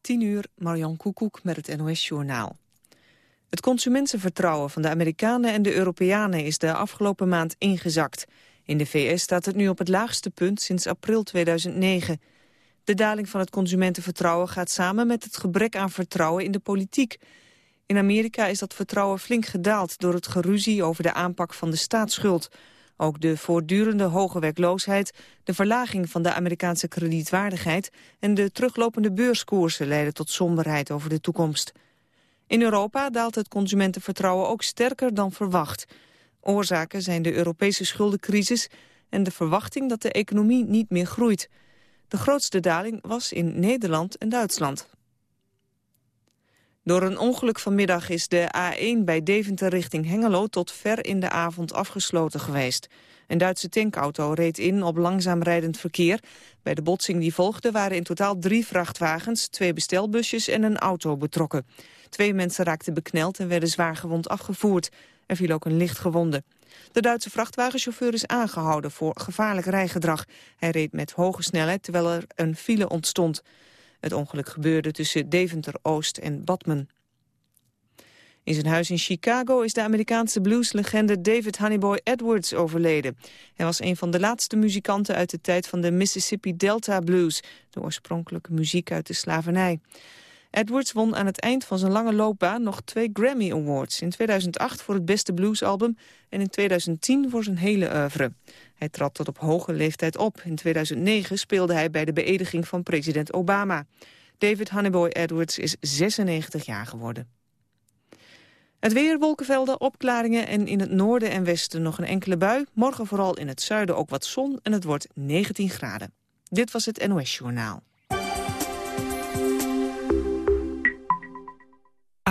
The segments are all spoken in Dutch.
10 uur, Marjan Koekoek met het NOS-journaal. Het consumentenvertrouwen van de Amerikanen en de Europeanen is de afgelopen maand ingezakt. In de VS staat het nu op het laagste punt sinds april 2009. De daling van het consumentenvertrouwen gaat samen met het gebrek aan vertrouwen in de politiek. In Amerika is dat vertrouwen flink gedaald door het geruzie over de aanpak van de staatsschuld. Ook de voortdurende hoge werkloosheid, de verlaging van de Amerikaanse kredietwaardigheid en de teruglopende beurskoersen leiden tot somberheid over de toekomst. In Europa daalt het consumentenvertrouwen ook sterker dan verwacht. Oorzaken zijn de Europese schuldencrisis en de verwachting dat de economie niet meer groeit. De grootste daling was in Nederland en Duitsland. Door een ongeluk vanmiddag is de A1 bij Deventer richting Hengelo tot ver in de avond afgesloten geweest. Een Duitse tankauto reed in op langzaam rijdend verkeer. Bij de botsing die volgde waren in totaal drie vrachtwagens, twee bestelbusjes en een auto betrokken. Twee mensen raakten bekneld en werden zwaargewond afgevoerd. Er viel ook een licht gewonde. De Duitse vrachtwagenchauffeur is aangehouden voor gevaarlijk rijgedrag. Hij reed met hoge snelheid terwijl er een file ontstond. Het ongeluk gebeurde tussen Deventer-Oost en Badmen. In zijn huis in Chicago is de Amerikaanse blueslegende David Honeyboy Edwards overleden. Hij was een van de laatste muzikanten uit de tijd van de Mississippi Delta Blues, de oorspronkelijke muziek uit de slavernij. Edwards won aan het eind van zijn lange loopbaan nog twee Grammy Awards. In 2008 voor het beste bluesalbum en in 2010 voor zijn hele oeuvre. Hij trad tot op hoge leeftijd op. In 2009 speelde hij bij de beëdiging van president Obama. David Honeyboy Edwards is 96 jaar geworden. Het weer, wolkenvelden, opklaringen en in het noorden en westen nog een enkele bui. Morgen vooral in het zuiden ook wat zon en het wordt 19 graden. Dit was het NOS Journaal.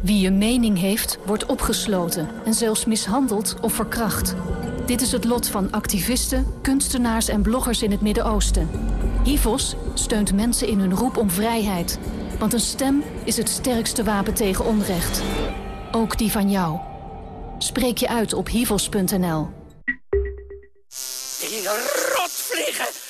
Wie een mening heeft, wordt opgesloten en zelfs mishandeld of verkracht. Dit is het lot van activisten, kunstenaars en bloggers in het Midden-Oosten. HIVOS steunt mensen in hun roep om vrijheid. Want een stem is het sterkste wapen tegen onrecht. Ook die van jou. Spreek je uit op hivos.nl.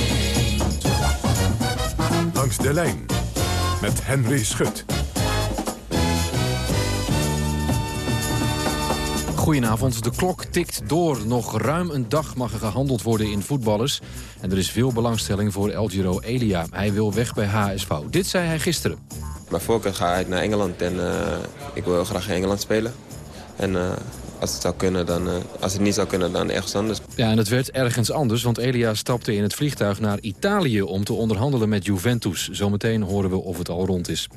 Langs de lijn met Henry Schut. Goedenavond, de klok tikt door. Nog ruim een dag mag er gehandeld worden in voetballers. En er is veel belangstelling voor El Giro Elia. Hij wil weg bij HSV. Dit zei hij gisteren. Bij voorkeur ga ik naar Engeland en uh, ik wil heel graag in Engeland spelen. En uh, als het zou kunnen, dan, uh, als het niet zou kunnen, dan ergens anders. Ja, en het werd ergens anders, want Elia stapte in het vliegtuig naar Italië... om te onderhandelen met Juventus. Zometeen horen we of het al rond is.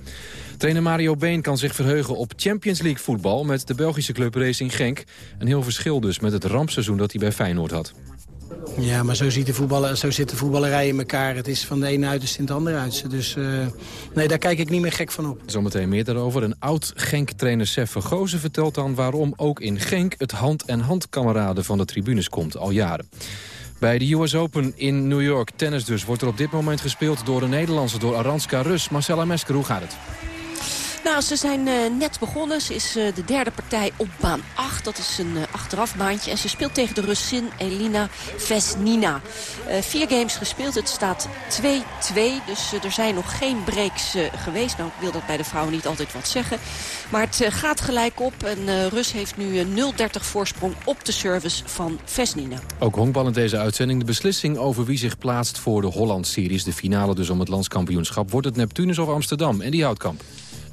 Trainer Mario Been kan zich verheugen op Champions League voetbal... met de Belgische club Racing Genk. Een heel verschil dus met het rampseizoen dat hij bij Feyenoord had. Ja, maar zo, ziet de zo zit de voetballerij in elkaar. Het is van de ene uiterste in het andere uiterste. Dus uh, nee, daar kijk ik niet meer gek van op. Zometeen meer daarover. Een oud Genk-trainer Sef Vergozen vertelt dan waarom ook in Genk... het hand-en-hand kameraden van de tribunes komt, al jaren. Bij de US Open in New York, tennis dus, wordt er op dit moment gespeeld door de Nederlandse, door Aranska Rus. Marcella Mesker, hoe gaat het? Nou, ze zijn uh, net begonnen. Ze is uh, de derde partij op baan 8. Dat is een uh, achterafbaantje. En ze speelt tegen de Russin Elina Vesnina. vier games gespeeld. Het staat 2-2. Dus er zijn nog geen breaks geweest. Nou, ik wil dat bij de vrouwen niet altijd wat zeggen. Maar het gaat gelijk op. En Rus heeft nu 0-30 voorsprong op de service van Vesnina. Ook honkbal in deze uitzending. De beslissing over wie zich plaatst voor de Holland-series. De finale dus om het landskampioenschap. Wordt het Neptunus of Amsterdam? En die houtkamp.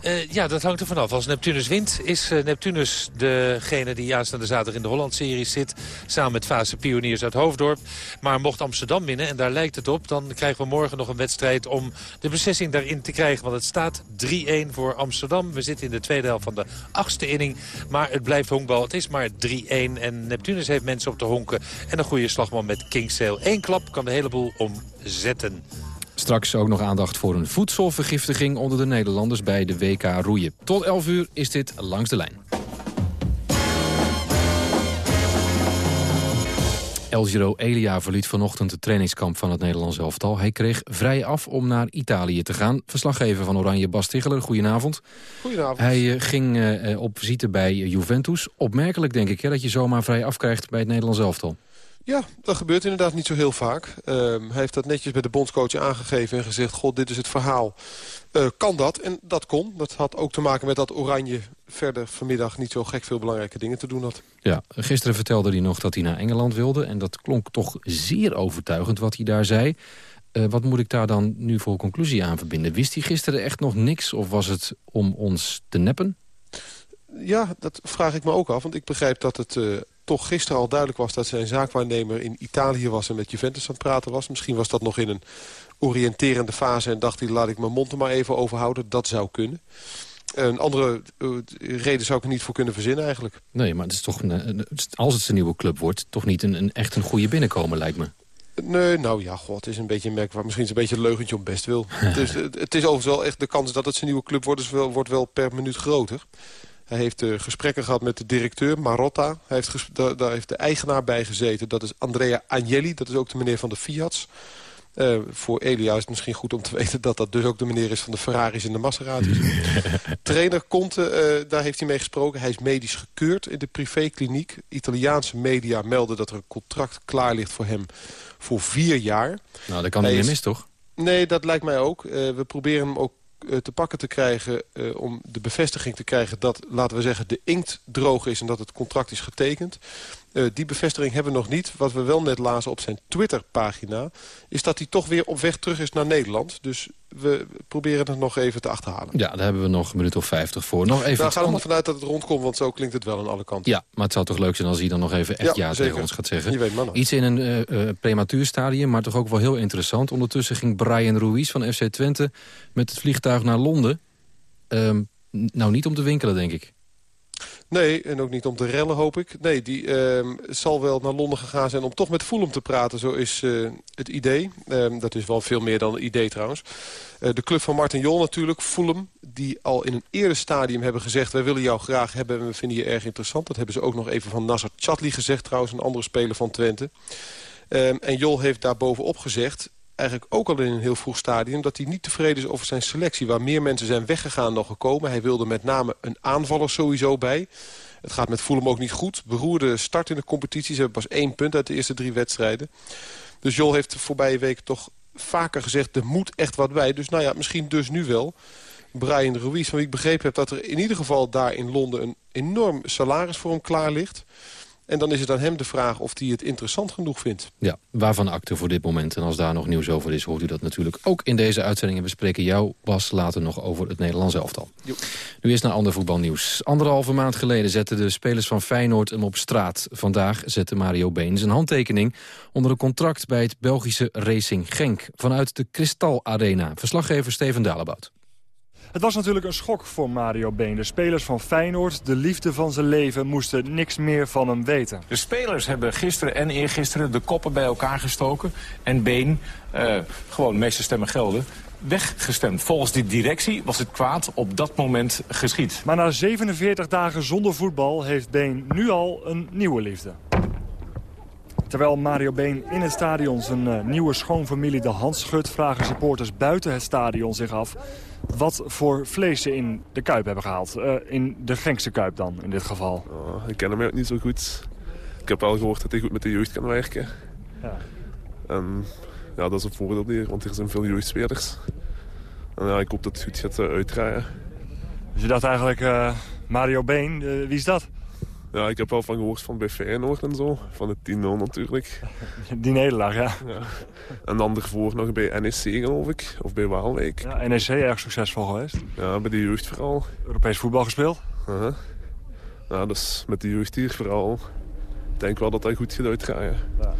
Uh, ja, dat hangt er vanaf. Als Neptunus wint, is uh, Neptunus degene die aanstaande zaterdag in de Holland-serie zit. Samen met Fase Pioniers uit Hoofddorp. Maar mocht Amsterdam winnen, en daar lijkt het op... dan krijgen we morgen nog een wedstrijd om de beslissing daarin te krijgen. Want het staat 3-1 voor Amsterdam. We zitten in de tweede helft van de achtste inning. Maar het blijft honkbal. Het is maar 3-1. En Neptunus heeft mensen op de honken. En een goede slagman met Kingsale. Eén klap kan de hele boel omzetten. Straks ook nog aandacht voor een voedselvergiftiging onder de Nederlanders bij de WK roeien. Tot 11 uur is dit Langs de Lijn. El Giro Elia verliet vanochtend het trainingskamp van het Nederlands elftal. Hij kreeg vrij af om naar Italië te gaan. Verslaggever van Oranje Bas Ticheler, goedenavond. Goedenavond. Hij uh, ging uh, op visite bij Juventus. Opmerkelijk denk ik hè, dat je zomaar vrij afkrijgt bij het Nederlands elftal. Ja, dat gebeurt inderdaad niet zo heel vaak. Uh, hij heeft dat netjes bij de bondscoach aangegeven en gezegd... god, dit is het verhaal. Uh, kan dat? En dat kon. Dat had ook te maken met dat Oranje verder vanmiddag... niet zo gek veel belangrijke dingen te doen had. Ja, gisteren vertelde hij nog dat hij naar Engeland wilde. En dat klonk toch zeer overtuigend wat hij daar zei. Uh, wat moet ik daar dan nu voor conclusie aan verbinden? Wist hij gisteren echt nog niks? Of was het om ons te neppen? Ja, dat vraag ik me ook af. Want ik begrijp dat het uh, toch gisteren al duidelijk was... dat zijn zaakwaarnemer in Italië was en met Juventus aan het praten was. Misschien was dat nog in een oriënterende fase... en dacht hij, laat ik mijn mond er maar even over houden. Dat zou kunnen. Een andere uh, reden zou ik er niet voor kunnen verzinnen eigenlijk. Nee, maar het is toch een, als het een nieuwe club wordt... toch niet een, een echt een goede binnenkomen, lijkt me. Nee, nou ja, god, het is een beetje merkbaar. Misschien is een beetje een leugentje op best wil. het, is, het is overigens wel echt de kans dat het zijn nieuwe club wordt... wel, wordt wel per minuut groter. Hij heeft uh, gesprekken gehad met de directeur, Marotta. Hij heeft daar, daar, heeft de eigenaar bij gezeten. Dat is Andrea Agnelli, dat is ook de meneer van de Fiat's. Uh, voor Elia is het misschien goed om te weten dat dat dus ook de meneer is van de Ferraris en de Maseratis. Trainer Conte, uh, daar heeft hij mee gesproken. Hij is medisch gekeurd in de privékliniek. Italiaanse media melden dat er een contract klaar ligt voor hem voor vier jaar. Nou, dat kan niet meer mis, toch? Nee, dat lijkt mij ook. Uh, we proberen hem ook te pakken te krijgen... Uh, om de bevestiging te krijgen dat, laten we zeggen, de inkt droog is... en dat het contract is getekend. Uh, die bevestiging hebben we nog niet. Wat we wel net lazen op zijn Twitter-pagina... is dat hij toch weer op weg terug is naar Nederland. Dus we proberen het nog even te achterhalen. Ja, daar hebben we nog een minuut of vijftig voor. Nog even nou, gaan we vanuit dat het rondkomt, want zo klinkt het wel aan alle kanten. Ja, maar het zou toch leuk zijn als hij dan nog even echt ja, ja tegen ons gaat zeggen. Je weet maar nog. Iets in een uh, uh, prematuur stadium, maar toch ook wel heel interessant. Ondertussen ging Brian Ruiz van FC Twente met het vliegtuig naar Londen. Um, nou, niet om te winkelen, denk ik. Nee, en ook niet om te rellen, hoop ik. Nee, die uh, zal wel naar Londen gegaan zijn om toch met Fulham te praten. Zo is uh, het idee. Uh, dat is wel veel meer dan een idee trouwens. Uh, de club van Martin Jol natuurlijk, Fulham... die al in een eerder stadium hebben gezegd... wij willen jou graag hebben en we vinden je erg interessant. Dat hebben ze ook nog even van Nasser Chatli gezegd trouwens... een andere speler van Twente. Ehm, en Jol heeft daar bovenop gezegd eigenlijk ook al in een heel vroeg stadium... dat hij niet tevreden is over zijn selectie. Waar meer mensen zijn weggegaan dan gekomen. Hij wilde met name een aanvaller sowieso bij. Het gaat met Fulham ook niet goed. Beroerde start in de competitie. Ze hebben pas één punt uit de eerste drie wedstrijden. Dus Jol heeft de voorbije weken toch vaker gezegd... er moet echt wat bij. Dus nou ja, misschien dus nu wel. Brian Ruiz, van wie ik begrepen heb... dat er in ieder geval daar in Londen een enorm salaris voor hem klaar ligt... En dan is het aan hem de vraag of hij het interessant genoeg vindt. Ja, waarvan akte voor dit moment. En als daar nog nieuws over is, hoort u dat natuurlijk ook in deze uitzendingen. We spreken jou, Bas, later nog over het Nederlands elftal. Jo. Nu is naar ander voetbalnieuws. Anderhalve maand geleden zetten de spelers van Feyenoord hem op straat. Vandaag zette Mario Been zijn handtekening onder een contract bij het Belgische Racing Genk. Vanuit de Kristal Arena. Verslaggever Steven Dalebout. Het was natuurlijk een schok voor Mario Been. De spelers van Feyenoord, de liefde van zijn leven, moesten niks meer van hem weten. De spelers hebben gisteren en eergisteren de koppen bij elkaar gestoken. En Been, uh, gewoon meeste stemmen gelden, weggestemd. Volgens die directie was het kwaad op dat moment geschied. Maar na 47 dagen zonder voetbal heeft Been nu al een nieuwe liefde. Terwijl Mario Been in het stadion zijn uh, nieuwe schoonfamilie de hand schudt... vragen supporters buiten het stadion zich af wat voor vlees ze in de Kuip hebben gehaald. Uh, in de Genkse Kuip dan, in dit geval. Oh, ik ken hem ook niet zo goed. Ik heb wel gehoord dat hij goed met de jeugd kan werken. Ja. En ja, dat is een voordeel hier, want er zijn veel jeugdspelers. En ja, ik hoop dat het goed gaat uh, uitdraaien. Dus je dacht eigenlijk, uh, Mario Been, wie is dat? Ja, ik heb wel van gehoord van bij Feyenoord en zo. Van het 10-0 natuurlijk. Die nederlaag, ja. ja. En dan ervoor nog bij NEC, geloof ik. Of bij Waalwijk. Ja, NEC erg succesvol geweest. Ja, bij de jeugd vooral. Europees voetbal gespeeld. Uh -huh. Ja, dus met de jeugd hier vooral. Ik denk wel dat dat goed gaat uitgaan, ja. ja.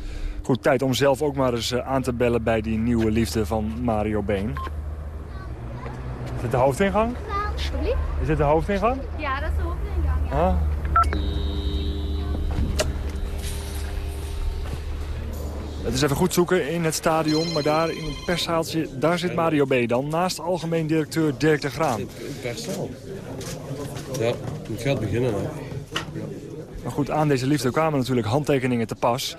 Goed, tijd om zelf ook maar eens aan te bellen bij die nieuwe liefde van Mario Been. Is dit de hoofdingang? Is dit de hoofdingang? Ja, dat is de hoofdingang, ja. Ah. Het is even goed zoeken in het stadion, maar daar in het perszaaltje, daar zit Mario B. dan. Naast algemeen directeur Dirk de Graan. Perszaal. Ja, het gaat beginnen. Hè. Maar goed, aan deze liefde kwamen natuurlijk handtekeningen te pas.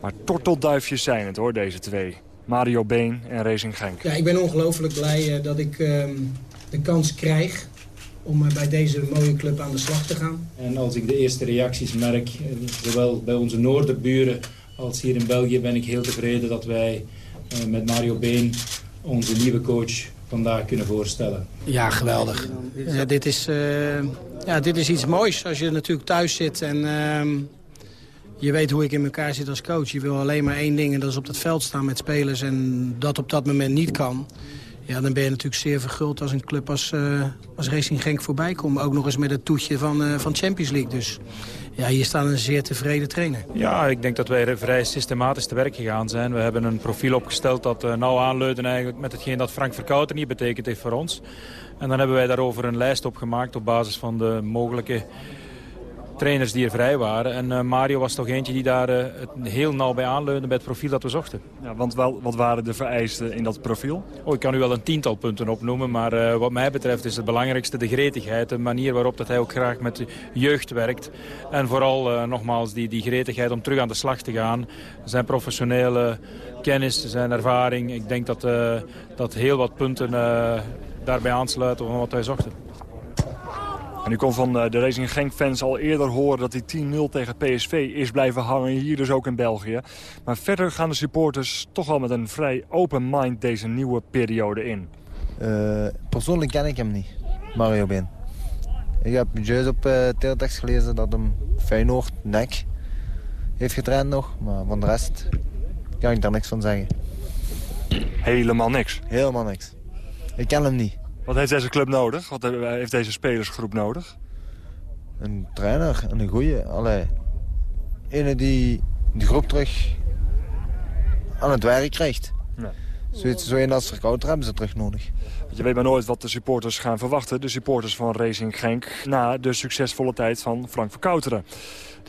Maar tortelduifjes zijn het hoor, deze twee. Mario Been en Racing Genk. Ja, ik ben ongelooflijk blij uh, dat ik uh, de kans krijg om uh, bij deze mooie club aan de slag te gaan. En als ik de eerste reacties merk, zowel bij onze noorderburen als hier in België, ben ik heel tevreden dat wij met Mario Been onze nieuwe coach vandaag kunnen voorstellen. Ja, geweldig. Ja, dit, is, ja, dit is iets moois als je natuurlijk thuis zit en ehm, je weet hoe ik in elkaar zit als coach. Je wil alleen maar één ding en dat is op het veld staan met spelers. En dat op dat moment niet kan. Ja, dan ben je natuurlijk zeer verguld als een club als, uh, als Racing Genk voorbij komt. Ook nog eens met het toetje van, uh, van Champions League. Dus ja, hier staat een zeer tevreden trainer. Ja, ik denk dat wij vrij systematisch te werk gegaan zijn. We hebben een profiel opgesteld dat uh, nauw aanleunt eigenlijk met hetgeen dat Frank Verkouter niet betekend heeft voor ons. En dan hebben wij daarover een lijst opgemaakt op basis van de mogelijke trainers die er vrij waren. En uh, Mario was toch eentje die daar uh, heel nauw bij aanleunde bij het profiel dat we zochten. Ja, want wel, wat waren de vereisten in dat profiel? Oh, ik kan u wel een tiental punten opnoemen, maar uh, wat mij betreft is het belangrijkste de gretigheid. De manier waarop dat hij ook graag met jeugd werkt. En vooral nogmaals die, die gretigheid om terug aan de slag te gaan. Zijn professionele kennis, zijn ervaring. Ik denk dat, dat heel wat punten daarbij aansluiten van wat wij zochten. En u kon van de Racing Genk-fans al eerder horen dat die 10-0 tegen PSV is blijven hangen. Hier dus ook in België. Maar verder gaan de supporters toch wel met een vrij open mind deze nieuwe periode in. Uh, persoonlijk ken ik hem niet, Mario Been. Ik heb juist op uh, teletext gelezen dat hem Feyenoord, nek heeft getraind nog. Maar van de rest kan ik daar niks van zeggen. Helemaal niks? Helemaal niks. Ik ken hem niet. Wat heeft deze club nodig? Wat heeft deze spelersgroep nodig? Een trainer, een goeie. Allee, ene die de groep terug aan het werk krijgt. Nee. Zoiets, zo een als Verkouter hebben ze terug nodig. Je weet maar nooit wat de supporters gaan verwachten. De supporters van Racing Genk na de succesvolle tijd van Frank Verkouteren.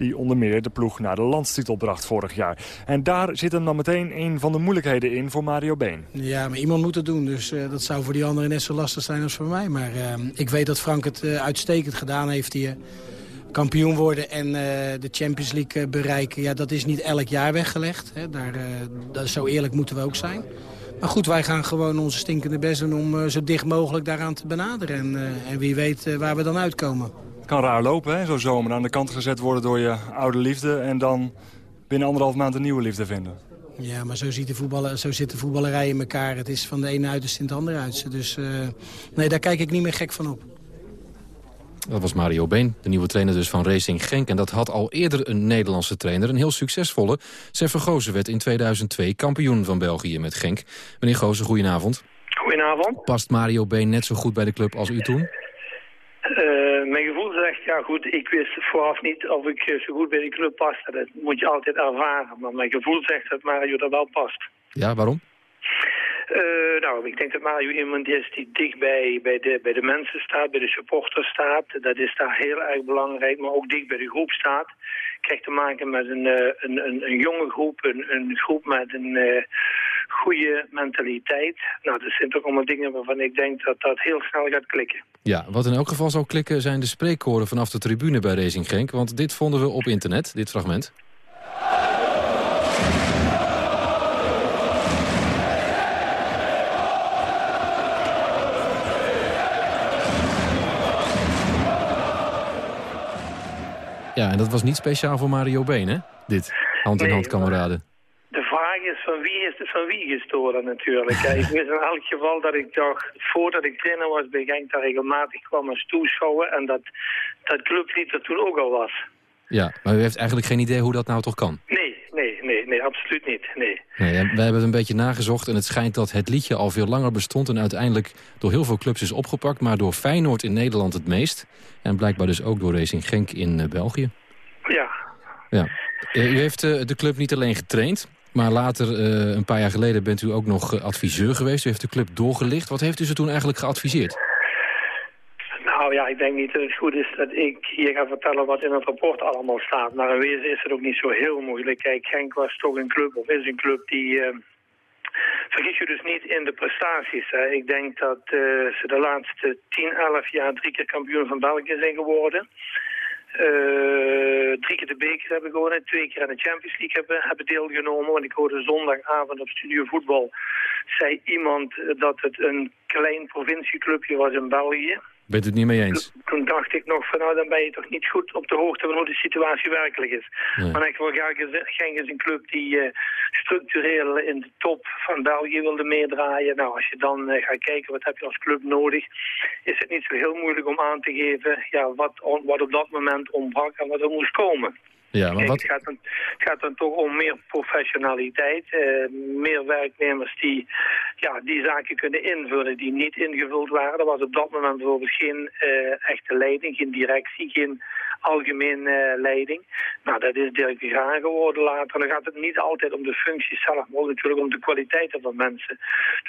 Die onder meer de ploeg naar de landstitel bracht vorig jaar. En daar zit dan meteen een van de moeilijkheden in voor Mario Been. Ja, maar iemand moet het doen. Dus uh, dat zou voor die anderen net zo lastig zijn als voor mij. Maar uh, ik weet dat Frank het uh, uitstekend gedaan heeft hier kampioen worden en de Champions League bereiken... Ja, dat is niet elk jaar weggelegd. Hè. Daar, zo eerlijk moeten we ook zijn. Maar goed, wij gaan gewoon onze stinkende best doen... om zo dicht mogelijk daaraan te benaderen. En, en wie weet waar we dan uitkomen. Het kan raar lopen, hè, zo'n zomer. Aan de kant gezet worden door je oude liefde... en dan binnen anderhalf maand een nieuwe liefde vinden. Ja, maar zo, ziet de voetballer, zo zit de voetballerij in elkaar. Het is van de ene uiterste in het andere uiterste. Dus nee, daar kijk ik niet meer gek van op. Dat was Mario Been, de nieuwe trainer dus van Racing Genk. En dat had al eerder een Nederlandse trainer, een heel succesvolle. Seffer Gozen werd in 2002 kampioen van België met Genk. Meneer Gozen, goedenavond. Goedenavond. Past Mario Been net zo goed bij de club als u toen? Uh, mijn gevoel ja goed, ik wist vooraf niet of ik zo goed bij die club paste. Dat moet je altijd ervaren. Maar mijn gevoel zegt dat Mario er wel past. Ja, waarom? Uh, nou, ik denk dat Mario iemand is die dicht bij, bij, de, bij de mensen staat, bij de supporters staat. Dat is daar heel erg belangrijk, maar ook dicht bij de groep staat. Krijgt te maken met een, uh, een, een, een, jonge groep, een, een groep met een uh, goede mentaliteit. Nou, dat zijn toch allemaal dingen waarvan ik denk dat dat heel snel gaat klikken. Ja, wat in elk geval zou klikken zijn de spreekkoren vanaf de tribune bij Racing Genk. Want dit vonden we op internet, dit fragment. Ja, en dat was niet speciaal voor Mario Been, hè? Dit, hand-in-hand kameraden. Is van wie is het van wie gestolen natuurlijk. ik wist in elk geval dat ik toch, voordat ik trainer was bij Genk, daar regelmatig kwam als toeschouwer. En dat, dat clublied er toen ook al was. Ja, maar u heeft eigenlijk geen idee hoe dat nou toch kan? Nee, nee, nee, nee, absoluut niet. Nee. Nee, wij hebben het een beetje nagezocht en het schijnt dat het liedje al veel langer bestond... en uiteindelijk door heel veel clubs is opgepakt... maar door Feyenoord in Nederland het meest. En blijkbaar dus ook door Racing Genk in uh, België. Ja. ja. Uh, u heeft uh, de club niet alleen getraind... maar later, een paar jaar geleden, bent u ook nog adviseur geweest. U heeft de club doorgelicht. Wat heeft u ze toen eigenlijk geadviseerd? Nou ja, ik denk niet dat het goed is dat ik hier ga vertellen wat in het rapport allemaal staat. Maar in wezen is het ook niet zo heel moeilijk. Kijk, Genk was toch een club, of is een club die... Uh, vergis je dus niet in de prestaties. Hè. Ik denk dat ze de laatste 10, 11 jaar drie keer kampioen van België zijn geworden. Uh, drie keer de beker hebben gewonnen, twee keer aan de Champions League hebben, hebben deelgenomen. Want ik hoorde zondagavond op Studio Voetbal, zei iemand dat het een klein provincieclubje was in België. Bent u het niet mee eens? Toen dacht ik nog van nou dan ben je toch niet goed op de hoogte van hoe de situatie werkelijk is. Nee. Maar ik wil graag Genk is een club die uh, structureel in de top van België wilde meedraaien. Nou als je dan uh, gaat kijken wat heb je als club nodig, is het niet zo heel moeilijk om aan te geven ja, wat, on, wat op dat moment ontbrak en wat er moest komen. Ja, maar Kijk, wat... het, gaat dan, het gaat dan toch om meer professionaliteit. Uh, meer werknemers die ja, die zaken kunnen invullen die niet ingevuld waren. Er was op dat moment bijvoorbeeld geen uh, echte leiding, geen directie, geen algemene uh, leiding. Nou, dat is Dirk de Graan geworden later. Dan gaat het niet altijd om de functie zelf, maar ook natuurlijk om de kwaliteiten van mensen.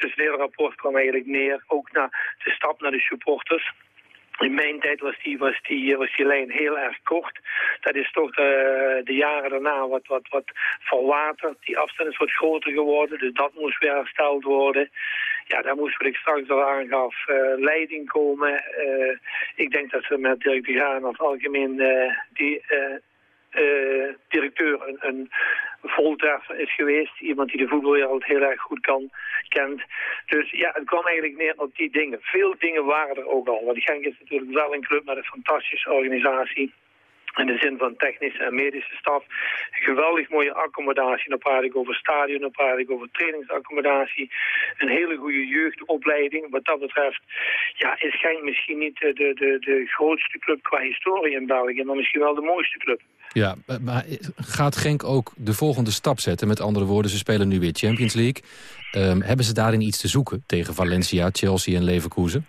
Dus het hele rapport kwam eigenlijk neer, ook naar de stap naar de supporters. In mijn tijd was die, was, die, was die lijn heel erg kort. Dat is toch de, de jaren daarna wat, wat, wat verwaterd. Die afstand is wat groter geworden, dus dat moest weer hersteld worden. Ja, daar moest wat ik straks al aangaf, uh, leiding komen. Uh, ik denk dat ze met Dirk de Graan als algemeen uh, die... Uh, directeur een, een voltreffer is geweest. Iemand die de voetbalwereld heel erg goed kan, kent. Dus ja, het kwam eigenlijk neer op die dingen. Veel dingen waren er ook al. Want Genk is natuurlijk wel een club met een fantastische organisatie. In de zin van technische en medische staf. Geweldig mooie accommodatie. Dan praat ik over stadion, dan praat ik over trainingsaccommodatie. Een hele goede jeugdopleiding. Wat dat betreft ja, is Genk misschien niet de, de, de grootste club qua historie in België. Maar misschien wel de mooiste club. Ja, maar gaat Genk ook de volgende stap zetten? Met andere woorden, ze spelen nu weer Champions League. Um, hebben ze daarin iets te zoeken tegen Valencia, Chelsea en Leverkusen?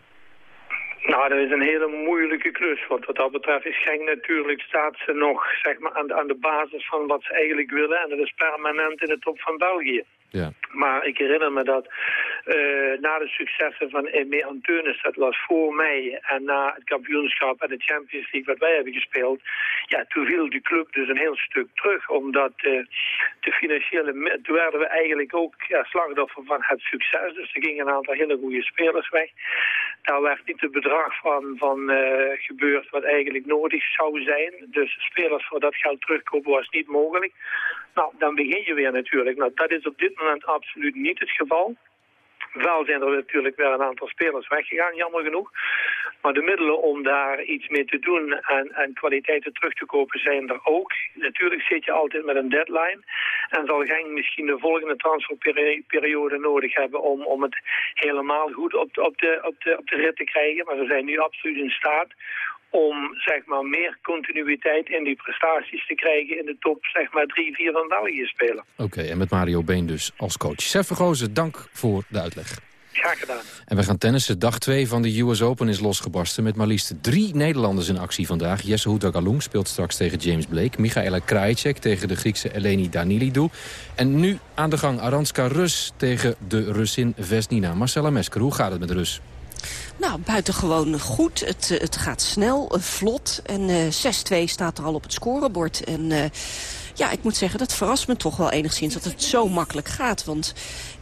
Nou, dat is een hele moeilijke klus. Want wat dat betreft is Genk natuurlijk, staat ze nog zeg maar, aan, de, aan de basis van wat ze eigenlijk willen. En dat is permanent in de top van België. Ja. Maar ik herinner me dat uh, na de successen van Eme Antunes, dat was voor mij, en na het kampioenschap en de Champions League wat wij hebben gespeeld, ja, toen viel de club dus een heel stuk terug, omdat uh, de financiële, toen werden we eigenlijk ook ja, slachtoffer van het succes, dus er gingen een aantal hele goede spelers weg. Daar werd niet het bedrag van, van uh, gebeurd wat eigenlijk nodig zou zijn, dus spelers voor dat geld terugkopen was niet mogelijk. Nou, dan begin je weer natuurlijk. Nou, dat is op dit moment absoluut niet het geval. Wel zijn er natuurlijk weer een aantal spelers weggegaan, jammer genoeg. Maar de middelen om daar iets mee te doen en, en kwaliteiten terug te kopen zijn er ook. Natuurlijk zit je altijd met een deadline. En zal Genk misschien de volgende transferperiode nodig hebben om, om het helemaal goed op de, op, de, op, de, op de rit te krijgen. Maar ze zijn nu absoluut in staat om zeg maar, meer continuïteit in die prestaties te krijgen in de top zeg maar, 3, 4 van België spelen. Oké, okay, en met Mario Been dus als coach. Sef Vergozen, dank voor de uitleg. Graag gedaan. En we gaan tennissen. Dag 2 van de US Open is losgebarsten... met maar liefst drie Nederlanders in actie vandaag. Jesse Houtagalung speelt straks tegen James Blake. Michaela Krajicek tegen de Griekse Eleni Danilidou. En nu aan de gang Aranska Rus tegen de Russin Vesnina. Marcella Mesker, hoe gaat het met Rus? Nou, buitengewoon goed. Het, het gaat snel, vlot. En uh, 6-2 staat er al op het scorebord. En ja, ik moet zeggen, dat verrast me toch wel enigszins dat het zo makkelijk gaat. Want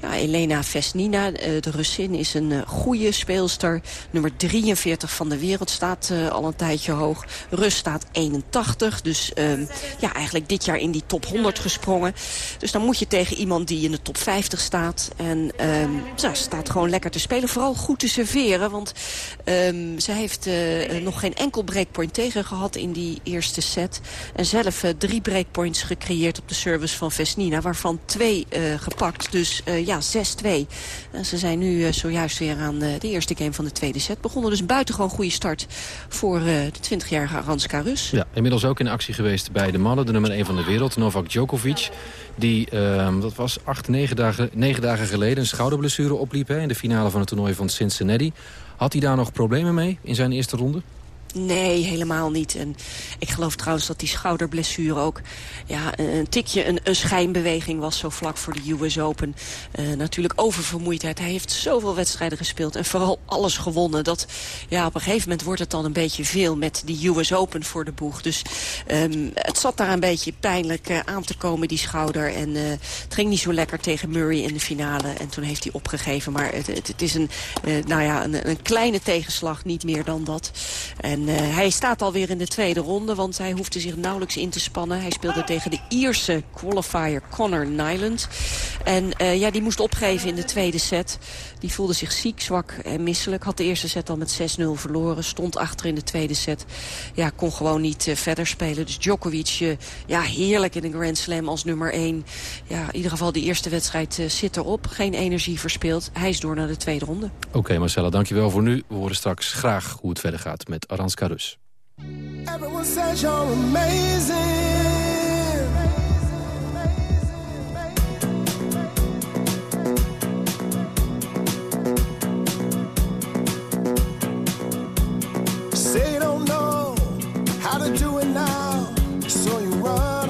ja, Elena Vesnina, de Russin, is een goede speelster. Nummer 43 van de wereld staat uh, al een tijdje hoog. Rus staat 81, dus uh, ja, eigenlijk dit jaar in die top 100 gesprongen. Dus dan moet je tegen iemand die in de top 50 staat. En um, ze staat gewoon lekker te spelen. Vooral goed te serveren, want um, ze heeft nog geen enkel breakpoint tegen gehad in die eerste set. En zelf drie breakpoints gecreëerd op de service van Vesnina. Waarvan twee gepakt. Dus ja, 6-2. ze zijn nu zojuist weer aan de eerste game van de tweede set begonnen. Dus buitengewoon goede start voor de 20-jarige Aranska Rus. Ja, inmiddels ook in actie geweest bij de mannen. De nummer 1 van de wereld, Novak Djokovic. Die, uh, dat was acht, negen dagen, negen dagen geleden een schouderblessure opliep... Hè, in de finale van het toernooi van Cincinnati. Had hij daar nog problemen mee in zijn eerste ronde? Nee, helemaal niet. En ik geloof trouwens dat die schouderblessure ook ja, een tikje een, een schijnbeweging was zo vlak voor de US Open. Uh, natuurlijk oververmoeidheid. Hij heeft zoveel wedstrijden gespeeld en vooral alles gewonnen. Dat ja, op een gegeven moment wordt het dan een beetje veel met die US Open voor de boeg. Dus um, het zat daar een beetje pijnlijk uh, aan te komen, die schouder. En uh, het ging niet zo lekker tegen Murray in de finale. En toen heeft hij opgegeven. Maar het, het, het is een, nou ja, een, een kleine tegenslag, niet meer dan dat. En en uh, hij staat alweer in de tweede ronde, want hij hoefde zich nauwelijks in te spannen. Hij speelde tegen de Ierse qualifier Connor Nyland. En uh, ja, die moest opgeven in de tweede set. Die voelde zich ziek, zwak en misselijk. Had de eerste set al met 6-0 verloren. Stond achter in de tweede set. Ja, kon gewoon niet uh, verder spelen. Dus Djokovic, ja, heerlijk in een Grand Slam als nummer 1. Ja, in ieder geval de eerste wedstrijd zit erop. Geen energie verspeeld. Hij is door naar de tweede ronde. Oké Marcella, dankjewel voor nu. We horen straks graag hoe het verder gaat met Aran Karus. Everyone says you're amazing. Say you don't know how to do it now, so you run.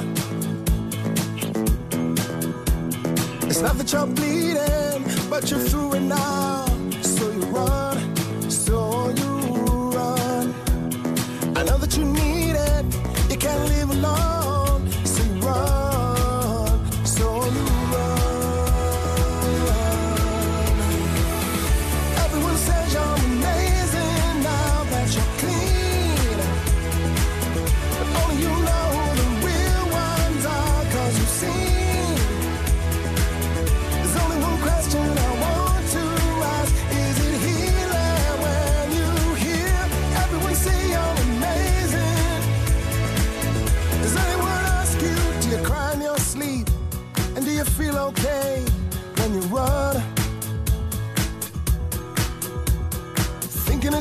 It's not that you're bleeding, but you're through it now, so you run.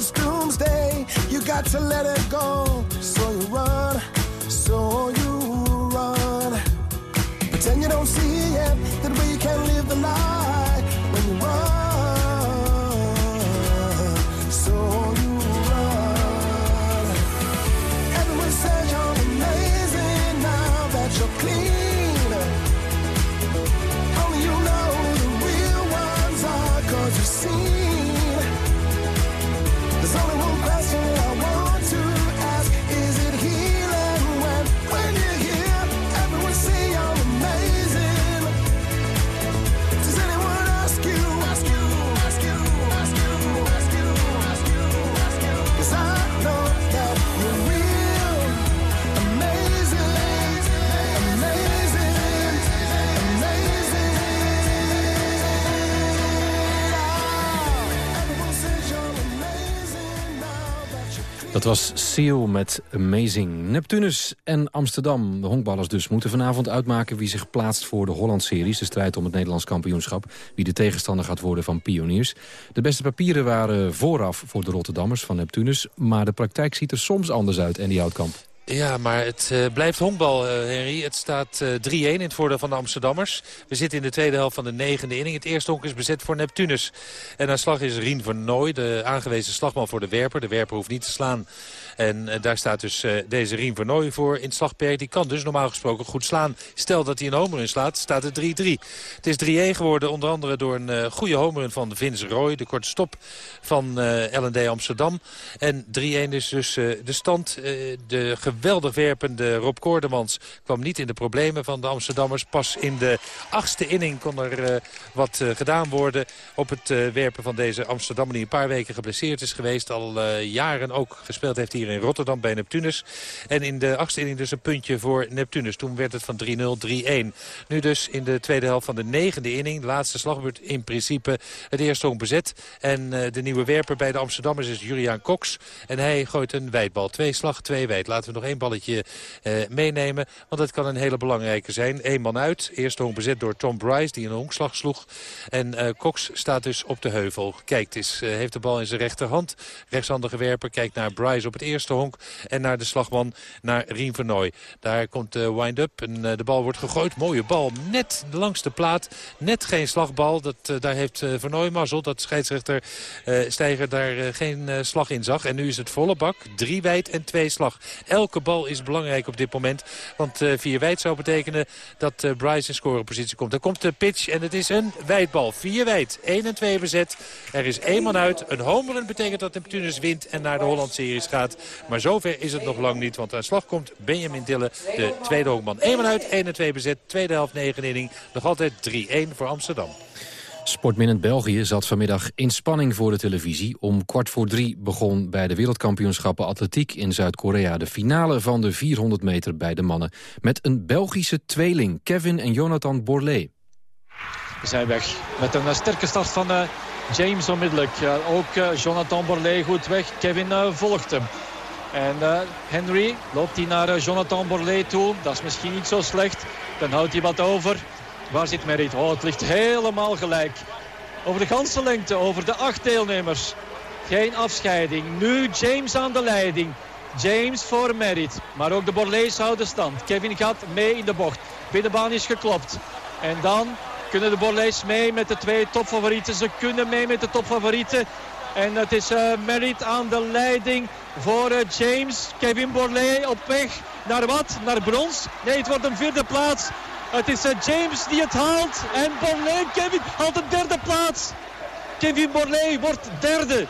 It's doomsday, you got to let it go. So you run, so you run. Pretend you don't see it, that we can live the lie when you run. So you run. Everyone says you're amazing now that you're clean. Only you know the real ones are, cause you've seen. Dat was Seal met Amazing. Neptunus en Amsterdam, de honkballers dus, moeten vanavond uitmaken... wie zich plaatst voor de Holland-series, de strijd om het Nederlands kampioenschap. Wie de tegenstander gaat worden van Pioniers. De beste papieren waren vooraf voor de Rotterdammers van Neptunus... maar de praktijk ziet er soms anders uit, en die Houtkamp. Ja, maar het uh, blijft honkbal, uh, Henry. Het staat uh, 3-1 in het voordeel van de Amsterdammers. We zitten in de tweede helft van de negende inning. Het eerste honk is bezet voor Neptunus. En aan slag is Rien van Nooy, de aangewezen slagman voor de werper. De werper hoeft niet te slaan. En uh, daar staat dus uh, deze Rien van Nooy voor in het slagperk. Die kan dus normaal gesproken goed slaan. Stel dat hij een homer in slaat, staat het 3-3. Het is 3-1 geworden, onder andere door een uh, goede homer van Vince Roy. De korte stop van LND Amsterdam. En 3-1 is dus de stand. de geweldig werpende Rob Koordemans kwam niet in de problemen van de Amsterdammers. Pas in de achtste inning kon er wat gedaan worden op het werpen van deze Amsterdammer... die een paar weken geblesseerd is geweest. Al jaren ook gespeeld heeft hier in Rotterdam bij Neptunus. En in de achtste inning dus een puntje voor Neptunus. Toen werd het van 3-0, 3-1. Nu dus in de tweede helft van de negende inning. Laatste slagbeurt in principe het eerste honk bezet. En uh, de nieuwe werper bij de Amsterdammers is Julian Cox. En hij gooit een wijdbal. Twee slag, twee wijd. Laten we nog één balletje uh, meenemen. Want dat kan een hele belangrijke zijn. Eén man uit. Eerste honk bezet door Tom Bryce die een honkslag sloeg. En uh, Cox staat dus op de heuvel. Kijkt eens, heeft de bal in zijn rechterhand. Rechtshandige werper kijkt naar Bryce op het eerste honk. En naar de slagman, naar Rien Vernooy. Daar komt de wind-up en de bal wordt gegooid. Mooie bal, net langs de plaat. Net geen slagbal. Dat, daar heeft Vernooy mazzel. Dat scheidsrechter Steiger daar geen slag in zag. En nu is het volle bak. Drie wijd en twee slag. Elke bal is belangrijk op dit moment. Want vier wijd zou betekenen dat Bryce in scorepositie komt. Dan komt de pitch en het is een wijdbal. Vier wijd, 1 en 2 bezet. Er is één man uit. Een homerun betekent dat Neptunus wint en naar de Holland-series gaat. Maar zover is het nog lang niet. Want aan slag komt Benjamin Dille, de tweede hoogman. Eén man uit, 1 en 2 bezet. Tweede helft, 9 inning. Nog altijd 3-1 voor Amsterdam. Sportminnend België zat vanmiddag in spanning voor de televisie. Om kwart voor drie begon bij de wereldkampioenschappen atletiek in Zuid-Korea... de finale van de 400 meter bij de mannen. Met een Belgische tweeling, Kevin en Jonathan Borlée. We zijn weg met een sterke start van uh, James onmiddellijk. Ook uh, Jonathan Borlée goed weg. Kevin volgt hem. En Henry loopt hij naar Jonathan Borlée toe. Dat is misschien niet zo slecht. Dan houdt hij wat over. Waar zit Merit? Oh, het ligt helemaal gelijk. Over de ganse lengte, over de acht deelnemers. Geen afscheiding. Nu James aan de leiding. James voor Merit. Maar ook de Borlees houden stand. Kevin gaat mee in de bocht. Binnenbaan is geklopt. En dan kunnen de Borlees mee met de twee topfavorieten. Ze kunnen mee met de topfavorieten. En het is uh, Merit aan de leiding voor uh, James. Kevin Borlée op weg naar wat? Naar brons? Nee, het wordt een vierde plaats. Het is eh, James die het haalt. En Borlée, Kevin, haalt de derde plaats. Kevin Borlée wordt derde.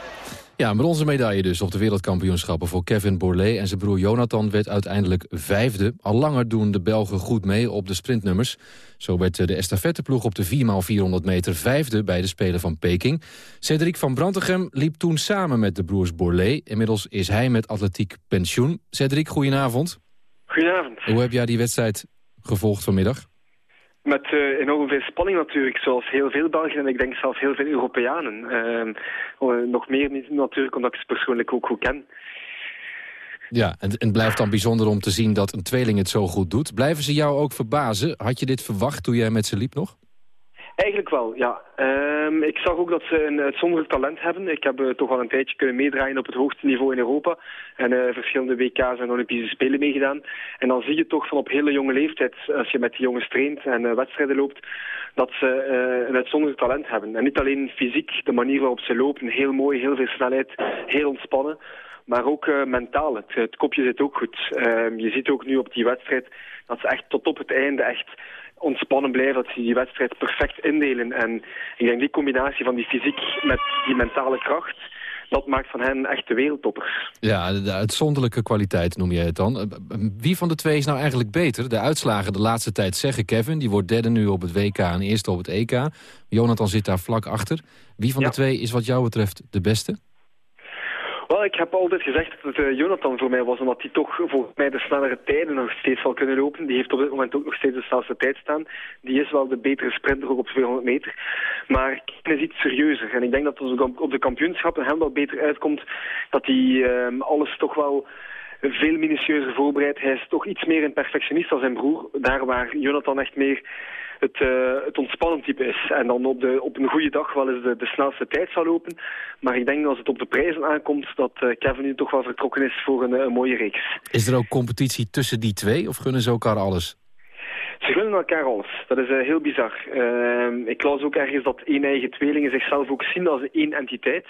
Ja, een bronzen medaille dus op de wereldkampioenschappen voor Kevin Borlée. En zijn broer Jonathan werd uiteindelijk vijfde. Al langer doen de Belgen goed mee op de sprintnummers. Zo werd de estafetteploeg op de 4x400 meter vijfde bij de Spelen van Peking. Cedric van Brantegem liep toen samen met de broers Borlée. Inmiddels is hij met atletiek pensioen. Cedric, goedenavond. Goedenavond. Hoe heb jij die wedstrijd gevolgd vanmiddag? Met uh, enorm veel spanning natuurlijk, zoals heel veel Belgen en ik denk zelfs heel veel Europeanen. Uh, nog meer natuurlijk, omdat ik ze persoonlijk ook goed ken. Ja, en, het blijft dan bijzonder om te zien dat een tweeling het zo goed doet. Blijven ze jou ook verbazen? Had je dit verwacht toen jij met ze liep nog? Eigenlijk wel, ja. Um, ik zag ook dat ze een uitzonderlijk talent hebben. Ik heb uh, toch al een tijdje kunnen meedraaien op het hoogste niveau in Europa. En uh, verschillende WK's en Olympische Spelen meegedaan. En dan zie je toch van op hele jonge leeftijd, als je met die jongens traint en uh, wedstrijden loopt, dat ze een uitzonderlijk talent hebben. En niet alleen fysiek, de manier waarop ze lopen, heel mooi, heel veel snelheid, heel ontspannen. Maar ook mentaal, het, het, kopje zit ook goed. Ehm, je ziet ook nu op die wedstrijd dat ze echt tot op het einde echt ontspannen blijven, dat ze die wedstrijd perfect indelen. En ik denk die combinatie van die fysiek met die mentale kracht, dat maakt van hen echt de wereldtoppers. Ja, de uitzonderlijke kwaliteit noem jij het dan. Eh, wie van de twee is nou eigenlijk beter? De uitslagen de laatste tijd zeggen Kevin, die wordt derde nu op het WK en eerste op het EK. Jonathan zit daar vlak achter. Wie van de twee is wat jou betreft de beste? Wel, ik heb altijd gezegd dat het uh, Jonathan voor mij was, omdat hij toch volgens mij de snellere tijden nog steeds zal kunnen lopen. Die heeft op dit moment ook nog steeds de snelste tijd staan. Die is wel de betere sprinter ook op 200 meter. Maar Kevin is iets serieuzer. En ik denk dat op de kampioenschappen hem wel beter uitkomt dat hij uh, alles toch wel veel minutieuzer voorbereidt. Hij is toch iets meer een perfectionist als zijn broer. Daar waar Jonathan echt meer het, uh, het ontspannen type is. En dan op, de, op een goede dag wel eens de, de snelste tijd zal lopen. Maar ik denk als het op de prijzen aankomt dat uh, Kevin nu toch wel vertrokken is voor een, een mooie reeks. Is er ook competitie tussen die twee of gunnen ze elkaar alles? Ze gunnen elkaar alles. Dat is uh, heel bizar. Uh, ik las ook ergens dat één eigen tweelingen zichzelf ook zien als één entiteit.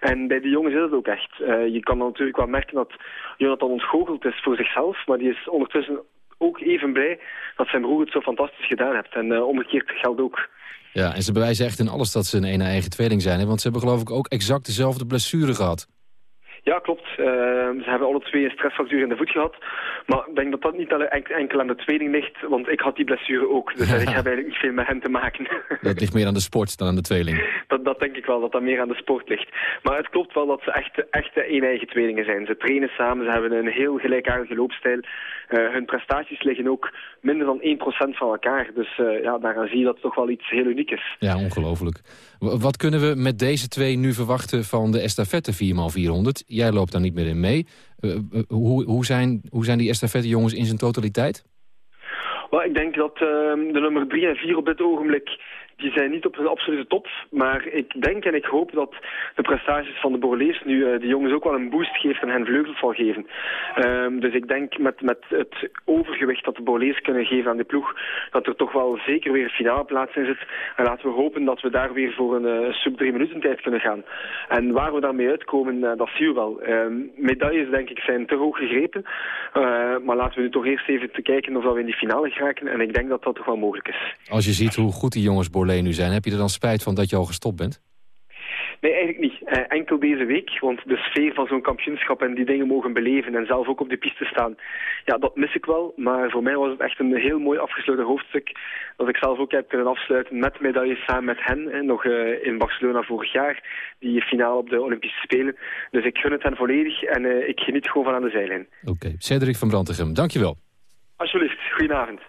En bij de jongens is het ook echt. Uh, je kan natuurlijk wel merken dat Jonathan ontgoocheld is voor zichzelf, maar die is ondertussen ook even blij dat zijn broer het zo fantastisch gedaan heeft. En uh, omgekeerd geldt ook. Ja, en ze bewijzen echt in alles dat ze een ene eigen tweeling zijn. Hè? Want ze hebben geloof ik ook exact dezelfde blessure gehad. Ja, klopt. Uh, ze hebben alle twee een stressfactuur in de voet gehad. Maar ik denk dat dat niet enkel aan de tweeling ligt, want ik had die blessure ook. Dus ik heb eigenlijk niet veel met hen te maken. Dat ligt meer aan de sport dan aan de tweeling. Dat, dat denk ik wel, dat dat meer aan de sport ligt. Maar het klopt wel dat ze echt, echte een-eigen tweelingen zijn. Ze trainen samen, ze hebben een heel gelijkaardige loopstijl. Uh, hun prestaties liggen ook minder dan 1% van elkaar. Dus uh, ja, daaraan zie je dat het toch wel iets heel uniek is. Ja, ongelooflijk. Wat kunnen we met deze twee nu verwachten van de estafette 4x400? Jij loopt daar niet meer in mee. hoe, hoe, zijn, hoe zijn die estafette jongens in zijn totaliteit? Well, ik denk dat ehm, de nummer 3 en 4 op dit ogenblik die zijn niet op de absolute top. Maar ik denk en ik hoop dat de prestaties van de Borlees nu uh, de jongens ook wel een boost geeft en hen vleugels zal geven. Um, dus ik denk met, met het overgewicht dat de Borlees kunnen geven aan de ploeg, dat er toch wel zeker weer een finale plaats in zit. En laten we hopen dat we daar weer voor een uh, sub drie minuten tijd kunnen gaan. En waar we daarmee uitkomen, uh, dat zien we wel. Um, medailles denk ik zijn te hoog gegrepen. maar laten we nu toch eerst even te kijken of we in die finale geraken. En ik denk dat dat toch wel mogelijk is. Als je ziet hoe goed die jongens nu zijn. Heb je er dan spijt van dat je al gestopt bent? Nee, eigenlijk niet. Uh, enkel deze week, want de sfeer van zo'n kampioenschap en die dingen mogen beleven en zelf ook op de piste staan, ja, dat mis ik wel. Maar voor mij was het echt een heel mooi afgesloten hoofdstuk dat ik zelf ook heb kunnen afsluiten met medailles samen met hen, hè, nog uh, in Barcelona vorig jaar, die finale op de Olympische Spelen. Dus ik gun het hen volledig en uh, ik geniet gewoon van aan de zijlijn. Oké, okay. Cedric van Brantegem, dankjewel. Alsjeblieft, goedenavond.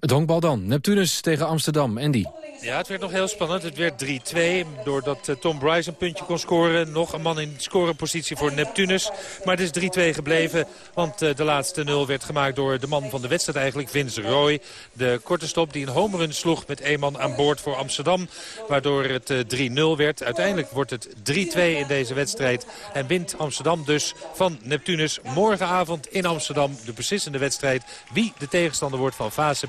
Het honkbal dan. Neptunus tegen Amsterdam. Andy. Ja, het werd nog heel spannend. Het werd 3-2. Doordat uh, Tom Bryce een puntje kon scoren. Nog een man in scorepositie voor Neptunus. Maar het is 3-2 gebleven. Want uh, de laatste 0 werd gemaakt door de man van de wedstrijd eigenlijk. Vince Roy. De korte stop die een homerun sloeg met één man aan boord voor Amsterdam. Waardoor het uh, 3-0 werd. Uiteindelijk wordt het 3-2 in deze wedstrijd. En wint Amsterdam dus van Neptunus. Morgenavond in Amsterdam de beslissende wedstrijd. Wie de tegenstander wordt van Fase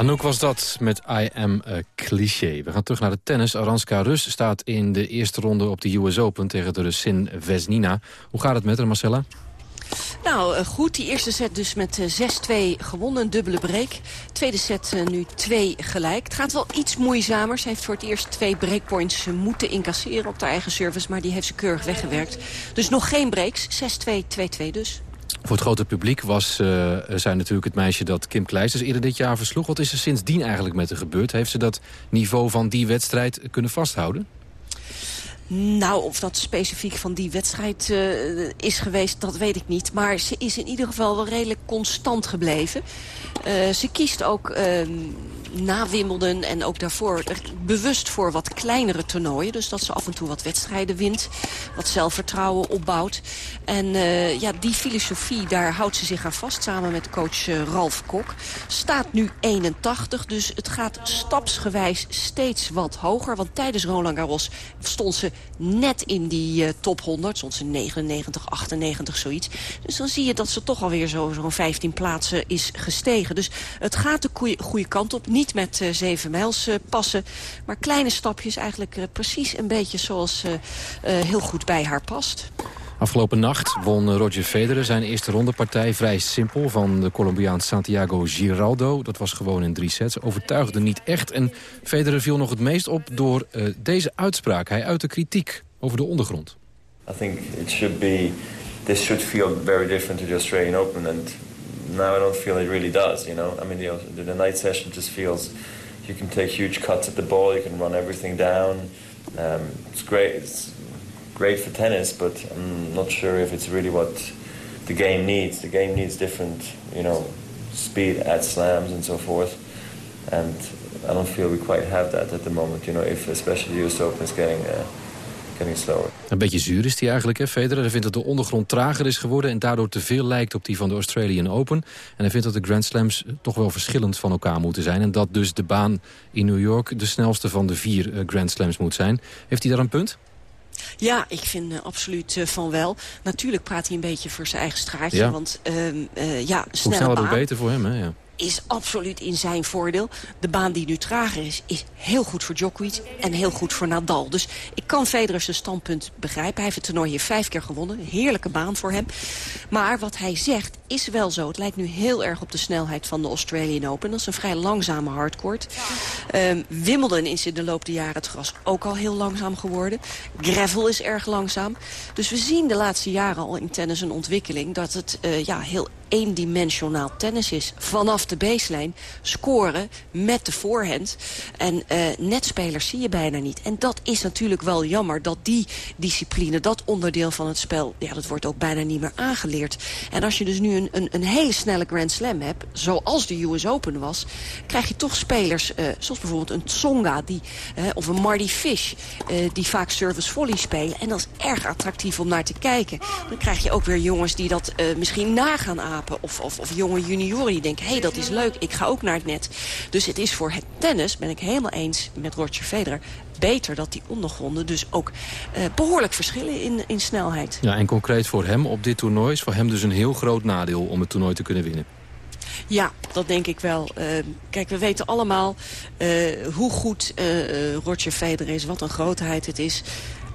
Anouk was dat met I Am Cliché. We gaan terug naar de tennis. Aranska Rus staat in de eerste ronde op de US Open tegen de Russin Vesnina. Hoe gaat het met haar, Marcella? Nou, eh, goed. Die eerste set dus met eh, 6-2 gewonnen. Een dubbele break. Tweede set eh, nu 2 gelijk. Het gaat wel iets moeizamer. Ze heeft voor het eerst twee breakpoints eh, moeten incasseren op haar eigen service. Maar die heeft ze keurig weggewerkt. Dus nog geen breaks. 6-2, 2-2 dus. Voor het grote publiek was uh, zij natuurlijk het meisje dat Kim Kleisters eerder dit jaar versloeg. Wat is er sindsdien eigenlijk met haar gebeurd? Heeft ze dat niveau van die wedstrijd kunnen vasthouden? Nou, of dat specifiek van die wedstrijd uh, is geweest, dat weet ik niet. Maar ze is in ieder geval wel redelijk constant gebleven. Uh, ze kiest ook uh, na Wimbledon en ook daarvoor bewust voor wat kleinere toernooien. Dus dat ze af en toe wat wedstrijden wint, wat zelfvertrouwen opbouwt. En uh, ja, die filosofie, daar houdt ze zich aan vast samen met coach Ralf Kok. Staat nu 81, dus het gaat stapsgewijs steeds wat hoger. Want tijdens Roland Garros stond ze net in die uh, top 100. Stond ze 99, 98, zoiets. Dus dan zie je dat ze toch alweer zo'n zo 15 plaatsen is gestegen. Dus het gaat de goede kant op. Niet met uh, 7 mijls uh, passen, maar kleine stapjes. Eigenlijk precies een beetje zoals heel goed bij haar past. Afgelopen nacht won Roger Federer zijn eerste rondepartij vrij simpel... van de Colombiaan Santiago Giraldo. Dat was gewoon in drie sets. Overtuigde niet echt. En Federer viel nog het meest op door uh, deze uitspraak. Hij uitte kritiek over de ondergrond. I think it should be... This should feel very different to the Australian Open. And now I don't feel it really does, you know. I mean, the, the night session just feels... You can take huge cuts at the ball. You can run everything down. Um, it's great. Great for tennis, but I'm not sure if it's really what the game needs. The game needs different, you know, speed at slams and so forth. And I don't feel we quite have that at the moment, you know, if especially the US Open is getting, uh, getting slower. Een beetje zuur is hij eigenlijk, hè, Federer. Hij vindt dat de ondergrond trager is geworden... en daardoor te veel lijkt op die van de Australian Open. En hij vindt dat de Grand Slams toch wel verschillend van elkaar moeten zijn... en dat dus de baan in New York de snelste van de vier uh, Grand Slams moet zijn. Heeft hij daar een punt? Ja, ik vind uh, absoluut uh, van wel. Natuurlijk praat hij een beetje voor zijn eigen straatje. Ja. Want uh, ja, snelle Hoe sneller baan hoe beter voor hem, hè? Ja. Is absoluut in zijn voordeel. De baan die nu trager is, is heel goed voor Djokovic en heel goed voor Nadal. Dus ik kan Federer zijn standpunt begrijpen. Hij heeft het toernooi hier vijf keer gewonnen. Heerlijke baan voor hem. Maar wat hij zegt is wel zo. Het lijkt nu heel erg op de snelheid van de Australian Open. Dat is een vrij langzame hardcourt. Um, Wimbledon is in de loop der jaren het gras ook al heel langzaam geworden. Gravel is erg langzaam. Dus we zien de laatste jaren al in tennis een ontwikkeling... dat het uh, ja, heel eendimensionaal tennis is. Vanaf de baseline scoren met de voorhand. En uh, netspelers zie je bijna niet. En dat is natuurlijk wel jammer dat die discipline, dat onderdeel van het spel... ja, dat wordt ook bijna niet meer aangeleerd. En als je dus nu een, een, een hele snelle Grand Slam hebt, zoals de US Open was... krijg je toch spelers, uh, zoals bijvoorbeeld een Tsonga die, uh, of een Marty Fish... die vaak service volley spelen. En dat is erg attractief om naar te kijken. Dan krijg je ook weer jongens die dat misschien na gaan apen. Of, of, of jonge junioren die denken, hé, hey, dat is leuk, ik ga ook naar het net. Dus het is voor het tennis, ben ik helemaal eens met Roger Federer... beter dat die ondergronden dus ook uh, behoorlijk verschillen in, in snelheid. Ja, en concreet voor hem op dit toernooi is voor hem dus een heel groot nadeel... om het toernooi te kunnen winnen. Ja, dat denk ik wel. Uh, kijk, we weten allemaal uh, hoe goed Roger Federer is, wat een grootheid het is.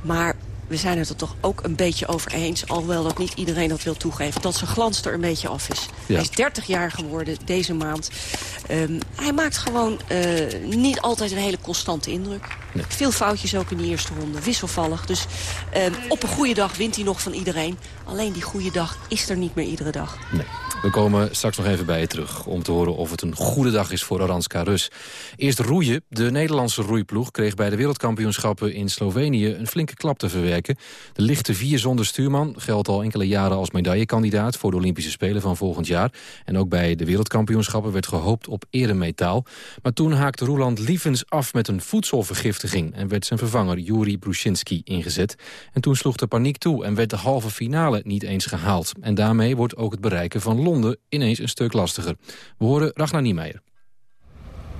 Maar we zijn het er toch ook een beetje over eens... alhoewel dat niet iedereen dat wil toegeven... dat zijn glans er een beetje af is. Ja. Hij is 30 jaar geworden deze maand. Um, hij maakt gewoon uh, niet altijd een hele constante indruk. Nee. Veel foutjes ook in de eerste ronde. Wisselvallig. Dus um, op een goede dag wint hij nog van iedereen. Alleen die goede dag is er niet meer iedere dag. Nee. We komen straks nog even bij je terug om te horen of het een goede dag is voor Aranska Rus. Eerst roeien. De Nederlandse roeiploeg kreeg bij de wereldkampioenschappen in Slovenië een flinke klap te verwerken. De lichte vier zonder stuurman geldt al enkele jaren als medaillekandidaat voor de Olympische Spelen van volgend jaar. En ook bij de wereldkampioenschappen werd gehoopt op eremetaal. Maar toen haakte Roeland Lievens af met een voedselvergiftiging en werd zijn vervanger Juri Brushinski ingezet. En toen sloeg de paniek toe en werd de halve finale niet eens gehaald. En daarmee wordt ook het bereiken van Londen ineens een stuk lastiger. We horen Ragnar Niemeyer.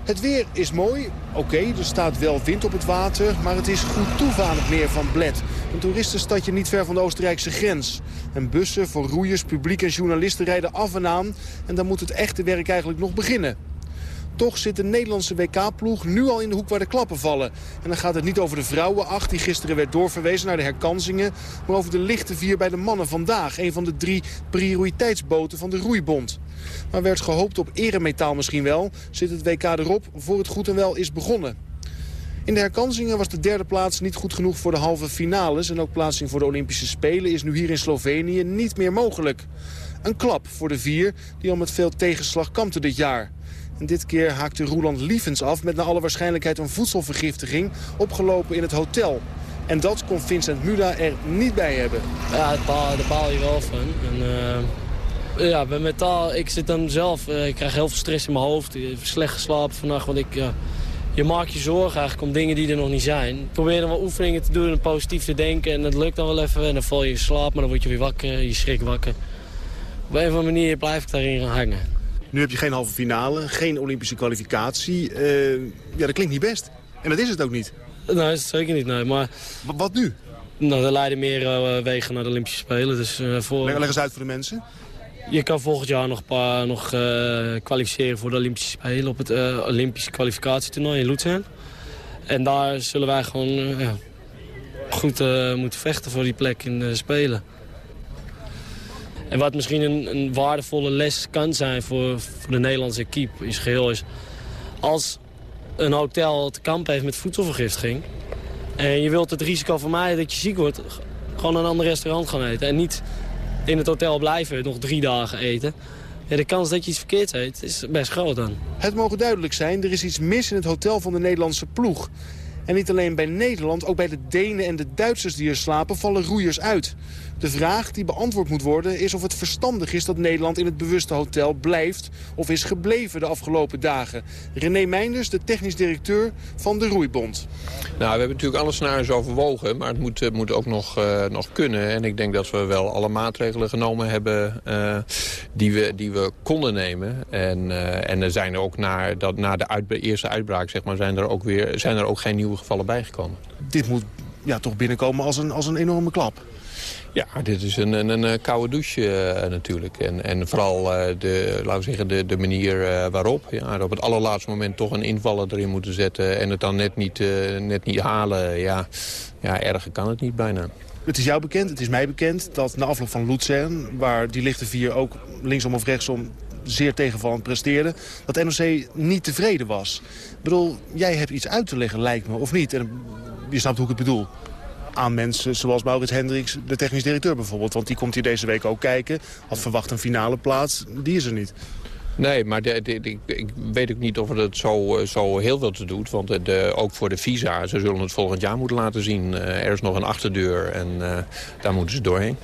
Het weer is mooi. Oké, er staat wel wind op het water, maar het is goed toe aan het meer van Bled. Een toeristenstadje niet ver van de Oostenrijkse grens. En bussen voor roeiers, publiek en journalisten rijden af en aan. En dan moet het echte werk eigenlijk nog beginnen. Toch zit de Nederlandse WK-ploeg nu al in de hoek waar de klappen vallen. En dan gaat het niet over de vrouwenacht die gisteren werd doorverwezen naar de herkansingen... maar over de lichte vier bij de mannen vandaag. Een van de drie prioriteitsboten van de roeibond. Maar werd gehoopt op eremetaal misschien wel. Zit het WK erop voor het goed en wel is begonnen. In de herkansingen was de derde plaats niet goed genoeg voor de halve finales... en ook plaatsing voor de Olympische Spelen is nu hier in Slovenië niet meer mogelijk. Een klap voor de vier die al met veel tegenslag kampte dit jaar. En dit keer haakte Roeland Lievens af met naar alle waarschijnlijkheid een voedselvergiftiging... opgelopen in het hotel. En dat kon Vincent Muda er niet bij hebben. Ja, daar baal, baal je wel van. En, uh, ja, bij metaal, ik zit dan zelf, uh, ik krijg heel veel stress in mijn hoofd. Ik heb slecht geslapen vannacht, want ik, ja, je maakt je zorgen eigenlijk om dingen die er nog niet zijn. Ik probeer dan wel oefeningen te doen en positief te denken. En dat lukt dan wel even en dan val je in slaap, maar dan word je weer wakker, je schrik wakker. Op een of andere manier blijf ik daarin hangen. Nu heb je geen halve finale, geen Olympische kwalificatie. Uh, ja, dat klinkt niet best. En dat is het ook niet. Nee, dat is het zeker niet, nee. Maar... Wat nu? Nou, er leiden meer uh, wegen naar de Olympische Spelen. Dus, uh, voor... leg, leg eens uit voor de mensen. Je kan volgend jaar nog, paar, nog kwalificeren voor de Olympische Spelen... op het Olympische kwalificatietoernooi in Luzern. En daar zullen wij gewoon goed moeten vechten voor die plek in de Spelen. En wat misschien een, een, waardevolle les kan zijn voor, de Nederlandse equipe is geheel is... als een hotel te kamp heeft met voedselvergiftiging... en je wilt het risico vermijden dat je ziek wordt... gewoon een ander restaurant gaan eten. En niet in het hotel blijven, nog drie dagen eten. De kans dat je iets verkeerds eet is best groot dan. Het mogen duidelijk zijn, er is iets mis in het hotel van de Nederlandse ploeg. En niet alleen bij Nederland, ook bij de Denen en de Duitsers die er slapen vallen roeiers uit. De vraag die beantwoord moet worden is of het verstandig is dat Nederland in het bewuste hotel blijft of is gebleven de afgelopen dagen. René Meinders, de technisch directeur van de Roeibond. Nou, we hebben natuurlijk alle scenario's overwogen, maar het moet, uh, moet ook nog, uh, nog kunnen. En ik denk dat we wel alle maatregelen genomen hebben uh, die, we, die we konden nemen. En, en er zijn er ook na, dat, na de uit, eerste uitbraak zeg maar, zijn, er ook weer, zijn er ook geen nieuwe gevallen bijgekomen. Dit moet ja, toch binnenkomen als een, als een enorme klap. Ja, dit is een, een, een koude douche uh, natuurlijk. En, en vooral uh, de, laten we zeggen, de, de manier waarop. Ja, op het allerlaatste moment toch een invaller erin moeten zetten... en het dan net niet, net niet halen. Ja, ja, erger kan het niet bijna. Het is jou bekend, het is mij bekend dat na afloop van Luzern... waar die lichte vier ook linksom of rechtsom zeer tegenvallend presteerde... dat NOC niet tevreden was. Ik bedoel, jij hebt iets uit te leggen, lijkt me, of niet? En je snapt hoe ik het bedoel aan mensen zoals Maurits Hendricks, de technisch directeur bijvoorbeeld. Want die komt hier deze week ook kijken. Had verwacht een finale plaats. Die is er niet. Nee, maar de, ik weet ook niet of het zo, zo heel veel te doet. Want de, ook voor de visa, ze zullen het volgend jaar moeten laten zien. Uh, er is nog een achterdeur en daar moeten ze doorheen.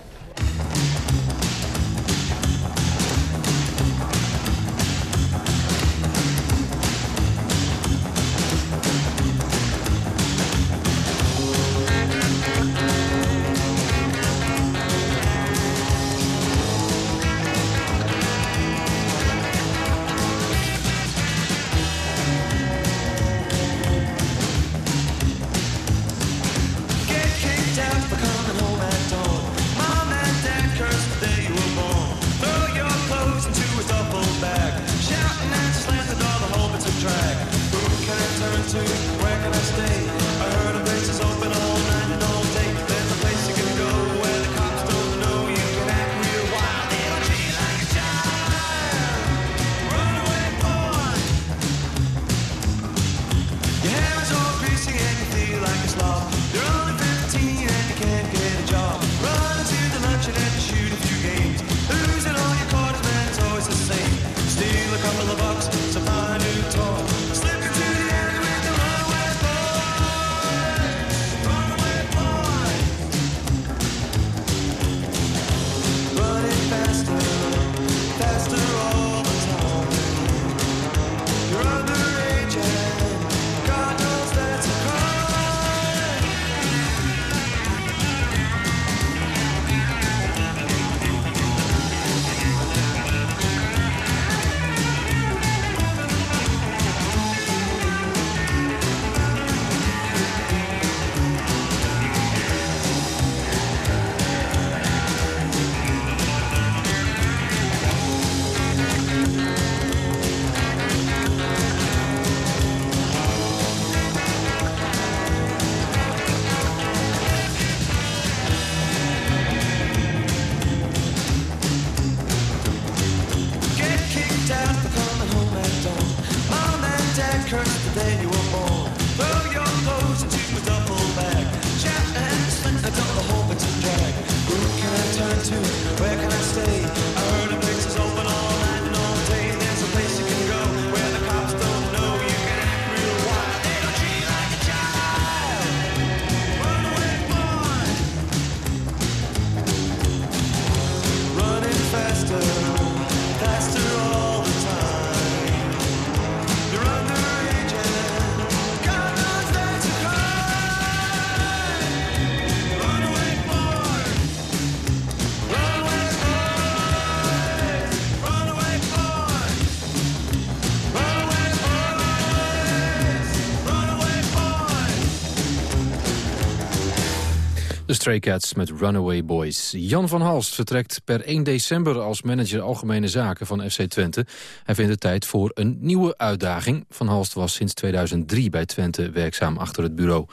Stray Cats met Runaway Boys. Jan van Halst vertrekt per 1 december als manager Algemene Zaken van FC Twente. Hij vindt het tijd voor een nieuwe uitdaging. Van Halst was sinds 2003 bij Twente werkzaam achter het bureau.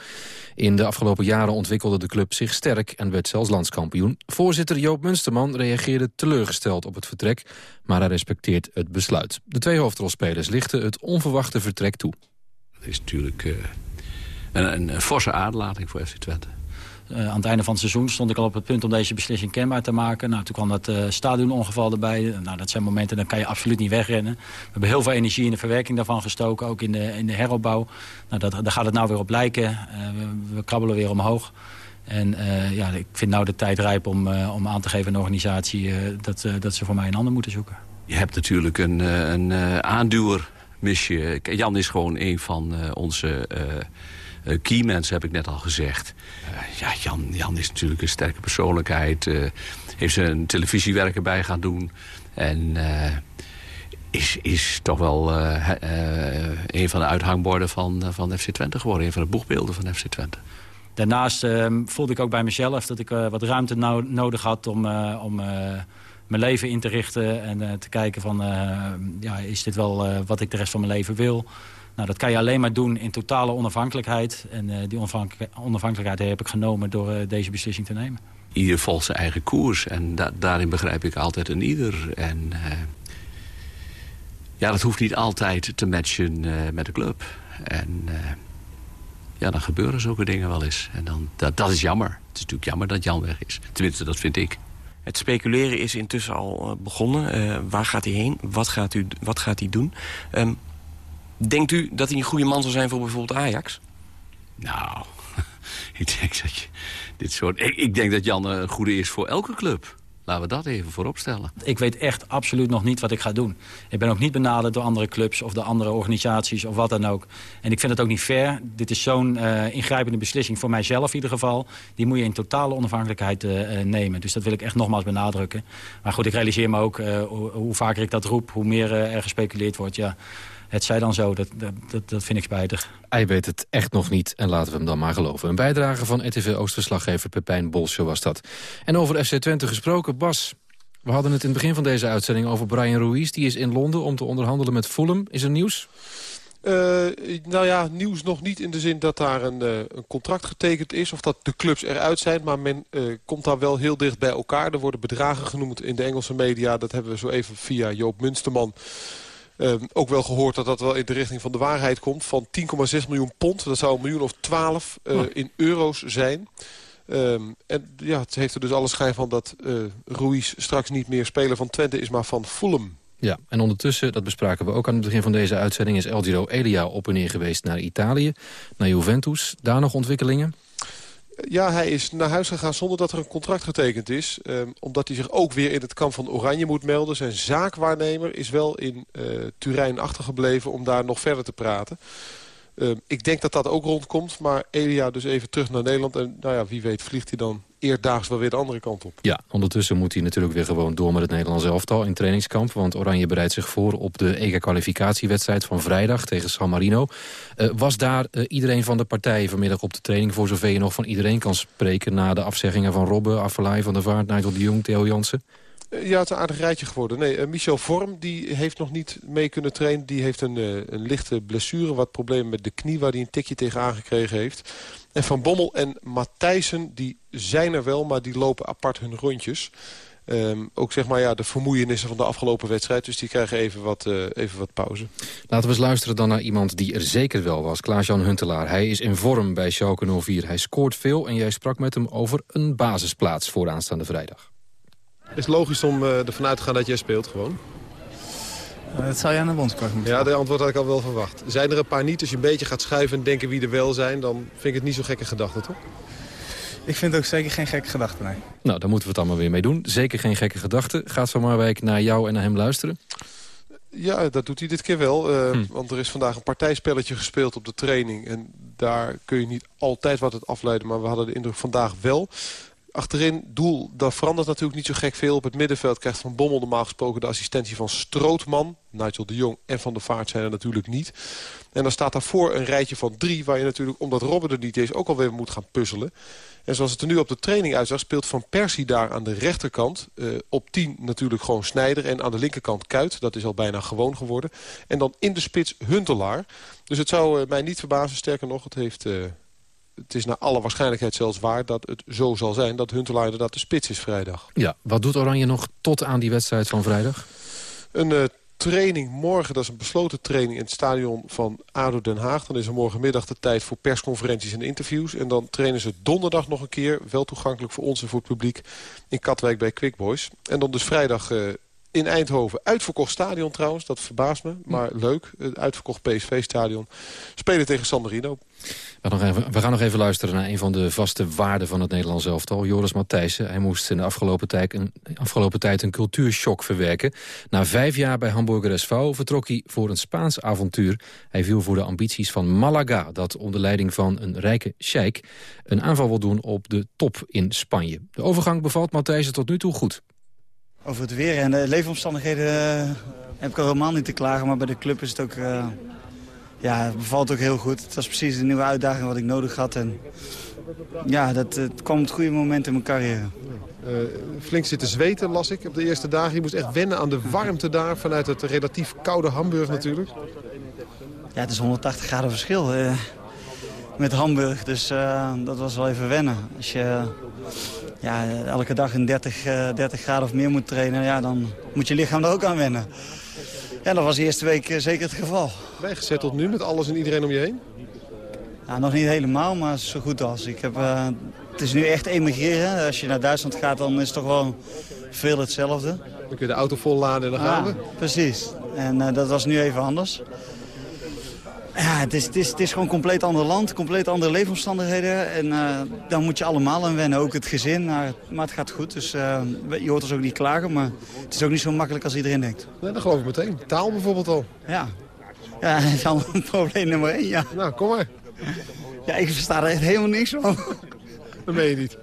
In de afgelopen jaren ontwikkelde de club zich sterk en werd zelfs landskampioen. Voorzitter Joop Munsterman reageerde teleurgesteld op het vertrek, maar hij respecteert het besluit. De twee hoofdrolspelers lichten het onverwachte vertrek toe. Het is natuurlijk uh, een, een forse aderlating voor FC Twente. Uh, aan het einde van het seizoen stond ik al op het punt om deze beslissing kenbaar te maken. Nou, toen kwam dat uh, stadionongeval erbij. Nou, dat zijn momenten, dan kan je absoluut niet wegrennen. We hebben heel veel energie in de verwerking daarvan gestoken, ook in de, in de heropbouw. Nou, dat, daar gaat het nou weer op lijken. We, we, krabbelen weer omhoog. En ja, ik vind nou de tijd rijp om, om aan te geven aan de organisatie dat, dat ze voor mij een ander moeten zoeken. Je hebt natuurlijk een, een aanduwer, mis je. Jan is gewoon een van onze uh, keymans, heb ik net al gezegd. Uh, ja, Jan, Jan is natuurlijk een sterke persoonlijkheid. Uh, heeft zijn televisiewerk erbij gaan doen. En is, is toch wel een van de uithangborden van, van FC Twente geworden. Een van de boegbeelden van FC Twente. Daarnaast voelde ik ook bij mezelf dat ik wat ruimte nou nodig had om... om mijn leven in te richten en te kijken van... ja, is dit wel wat ik de rest van mijn leven wil... Nou, dat kan je alleen maar doen in totale onafhankelijkheid. En uh, die onafhankelijkheid heb ik genomen door uh, deze beslissing te nemen. Ieder volgt zijn eigen koers. En da daarin begrijp ik altijd een ieder. En uh, ja, dat hoeft niet altijd te matchen met de club. En ja, dan gebeuren zulke dingen wel eens. En dan, dat, dat is jammer. Het is natuurlijk jammer dat Jan weg is. Tenminste, dat vind ik. Het speculeren is intussen al begonnen. waar gaat hij heen? Wat gaat, u, wat gaat hij doen? Um, Denkt u dat hij een goede man zal zijn voor bijvoorbeeld Ajax? Nou, ik denk dat je dit soort... Ik, ik denk dat Jan een goede is voor elke club. Laten we dat even voorop stellen. Ik weet echt absoluut nog niet wat ik ga doen. Ik ben ook niet benaderd door andere clubs of door andere organisaties of wat dan ook. En ik vind het ook niet fair. Dit is zo'n uh, ingrijpende beslissing voor mijzelf in ieder geval. Die moet je in totale onafhankelijkheid uh, nemen. Dus dat wil ik echt nogmaals benadrukken. Maar goed, ik realiseer me ook uh, hoe, hoe, vaker ik dat roep, hoe meer er gespeculeerd wordt. Ja het zij dan zo, dat, dat, dat vind ik spijtig. Hij weet het echt nog niet en laten we hem dan maar geloven. Een bijdrage van RTV Oosterslaggever Pepijn Bolsje was dat. En over FC Twente gesproken, Bas... We hadden het in het begin van deze uitzending over Brian Ruiz. Die is in Londen om te onderhandelen met Fulham. Is er nieuws? Uh, nou ja, nieuws nog niet in de zin dat daar een, uh, een, contract getekend is... of dat de clubs eruit zijn, maar men uh, komt daar wel heel dicht bij elkaar. Er worden bedragen genoemd in de Engelse media. Dat hebben we zo even via Joop Munsterman ook wel gehoord dat dat wel in de richting van de waarheid komt. Van 10,6 miljoen pond. Dat zou een miljoen of 12 uh, in euro's zijn. Um, en ja, het heeft er dus alle schijn van dat uh, Ruiz straks niet meer speler van Twente is, maar van Fulham. Ja, en ondertussen, dat bespraken we ook aan het begin van deze uitzending... is El Giro Elia op en neer geweest naar Italië, naar Juventus. Daar nog ontwikkelingen? Ja, hij is naar huis gegaan zonder dat er een contract getekend is. Um, omdat hij zich ook weer in het kamp van Oranje moet melden. Zijn zaakwaarnemer is wel in uh, Turijn achtergebleven om daar nog verder te praten. Um, ik denk dat dat ook rondkomt. Maar Elia dus even terug naar Nederland. En nou ja, wie weet vliegt hij dan eerdaags wel weer de andere kant op. Ja, ondertussen moet hij natuurlijk weer gewoon door met het Nederlands elftal in trainingskamp. Want Oranje bereidt zich voor op de EK-kwalificatiewedstrijd van vrijdag tegen San Marino. Uh, was daar uh, iedereen van de partij vanmiddag op de training... voor zover je nog van iedereen kan spreken... na de afzeggingen van Robben, Affelay, Van der Vaart, Nigel de Jong, Theo Jansen? Ja, het is een aardig rijtje geworden. Nee, uh, Michel Vorm die heeft nog niet mee kunnen trainen. Die heeft een, uh, een lichte blessure, wat problemen met de knie... waar hij een tikje tegen aangekregen heeft. En Van Bommel en Matthijssen die zijn er wel, maar die lopen apart hun rondjes. Um, ook zeg maar ja, de vermoeienissen van de afgelopen wedstrijd. Dus die krijgen even wat, even wat pauze. Laten we eens luisteren dan naar iemand die er zeker wel was. Klaas-Jan Huntelaar. Hij is in vorm bij Schalke 04. Hij scoort veel en jij sprak met hem over een basisplaats voor aanstaande vrijdag. Is het logisch om uh, ervan uit te gaan dat jij speelt gewoon? Uh, dat zou je aan de bondskracht moeten Ja, de antwoord had ik al wel verwacht. Zijn er een paar niet, als je een beetje gaat schuiven en denken wie er wel zijn... dan vind ik het niet zo gekke gedachte, toch? Ik vind het ook zeker geen gekke gedachte, nee. Nou, daar moeten we het allemaal weer mee doen. Zeker geen gekke gedachte. Gaat Van Marwijk naar jou en naar hem luisteren? Ja, dat doet hij dit keer wel. Uh, hm. Want er is vandaag een partijspelletje gespeeld op de training. En daar kun je niet altijd wat het afleiden. Maar we hadden de indruk vandaag wel Achterin, doel, daar verandert natuurlijk niet zo gek veel. Op het middenveld krijgt Van Bommel normaal gesproken de assistentie van Strootman. Nigel de Jong en Van der Vaart zijn er natuurlijk niet. En dan staat daarvoor een rijtje van drie... waar je natuurlijk, omdat Robben er niet is, ook alweer moet gaan puzzelen. En zoals het er nu op de training uitzag... speelt Van Persie daar aan de rechterkant. Uh, op 10 natuurlijk gewoon Snijder. En aan de linkerkant Kuit. Dat is al bijna gewoon geworden. En dan in de spits Huntelaar. Dus het zou uh, mij niet verbazen. Sterker nog, het heeft... Uh, het is naar alle waarschijnlijkheid zelfs waar dat het zo zal zijn... dat Huntelaar inderdaad de spits is vrijdag. Ja, wat doet Oranje nog tot aan die wedstrijd van vrijdag? Een uh, training morgen, dat is een besloten training... in het stadion van ADO Den Haag. Dan is er morgenmiddag de tijd voor persconferenties en interviews. En dan trainen ze donderdag nog een keer... wel toegankelijk voor ons en voor het publiek... in Katwijk bij Quick Boys. En dan dus vrijdag... Uh, in Eindhoven. Uitverkocht stadion trouwens, dat verbaast me. Maar leuk, het uitverkocht PSV-stadion. Spelen tegen San Marino. We gaan, nog even, we gaan nog even luisteren naar een van de vaste waarden van het Nederlands elftal. Joris Matthijssen. Hij moest in de afgelopen tijd, een, afgelopen tijd een cultuurshock verwerken. Na vijf jaar bij Hamburger SV vertrok hij voor een Spaans avontuur. Hij viel voor de ambities van Malaga, dat onder leiding van een rijke sheik... een aanval wil doen op de top in Spanje. De overgang bevalt Matthijssen tot nu toe goed. Over het weer en de leefomstandigheden uh, heb ik al helemaal niet te klagen. Maar bij de club is het ook... Uh, ja, het bevalt ook heel goed. Het was precies de nieuwe uitdaging wat ik nodig had. En ja, dat, het kwam op het goede moment in mijn carrière. Uh, flink zitten zweten, las ik op de eerste dagen. Je moest echt wennen aan de warmte daar vanuit het relatief koude Hamburg natuurlijk. Ja, het is 180 graden verschil met Hamburg. Dus uh, dat was wel even wennen. Als je ja, elke dag in 30, uh, 30 graden of meer moet trainen, ja, dan moet je lichaam er ook aan wennen. Ja, dat was de eerste week uh, zeker het geval. Ben je gezetteld nu met alles en iedereen om je heen? Ja, nog niet helemaal, maar zo goed als. Ik heb, uh, het is nu echt emigreren. Als je naar Duitsland gaat, dan is het toch wel veel hetzelfde. Dan kun je de auto volladen en dan gaan we. Precies. En dat was nu even anders. Ja, het is, het, is, het is gewoon een compleet ander land, compleet andere leefomstandigheden. En uh, dan moet je allemaal aan wennen, ook het gezin. Maar, maar het gaat goed, dus uh, je hoort ons ook niet klagen. Maar het is ook niet zo makkelijk als iedereen denkt. Nee, dat geloof ik meteen. Taal bijvoorbeeld al. Ja, ja dat is al een probleem nummer één, ja. Nou, kom maar. Ja, ik versta er echt helemaal niks van. Dat meen je niet.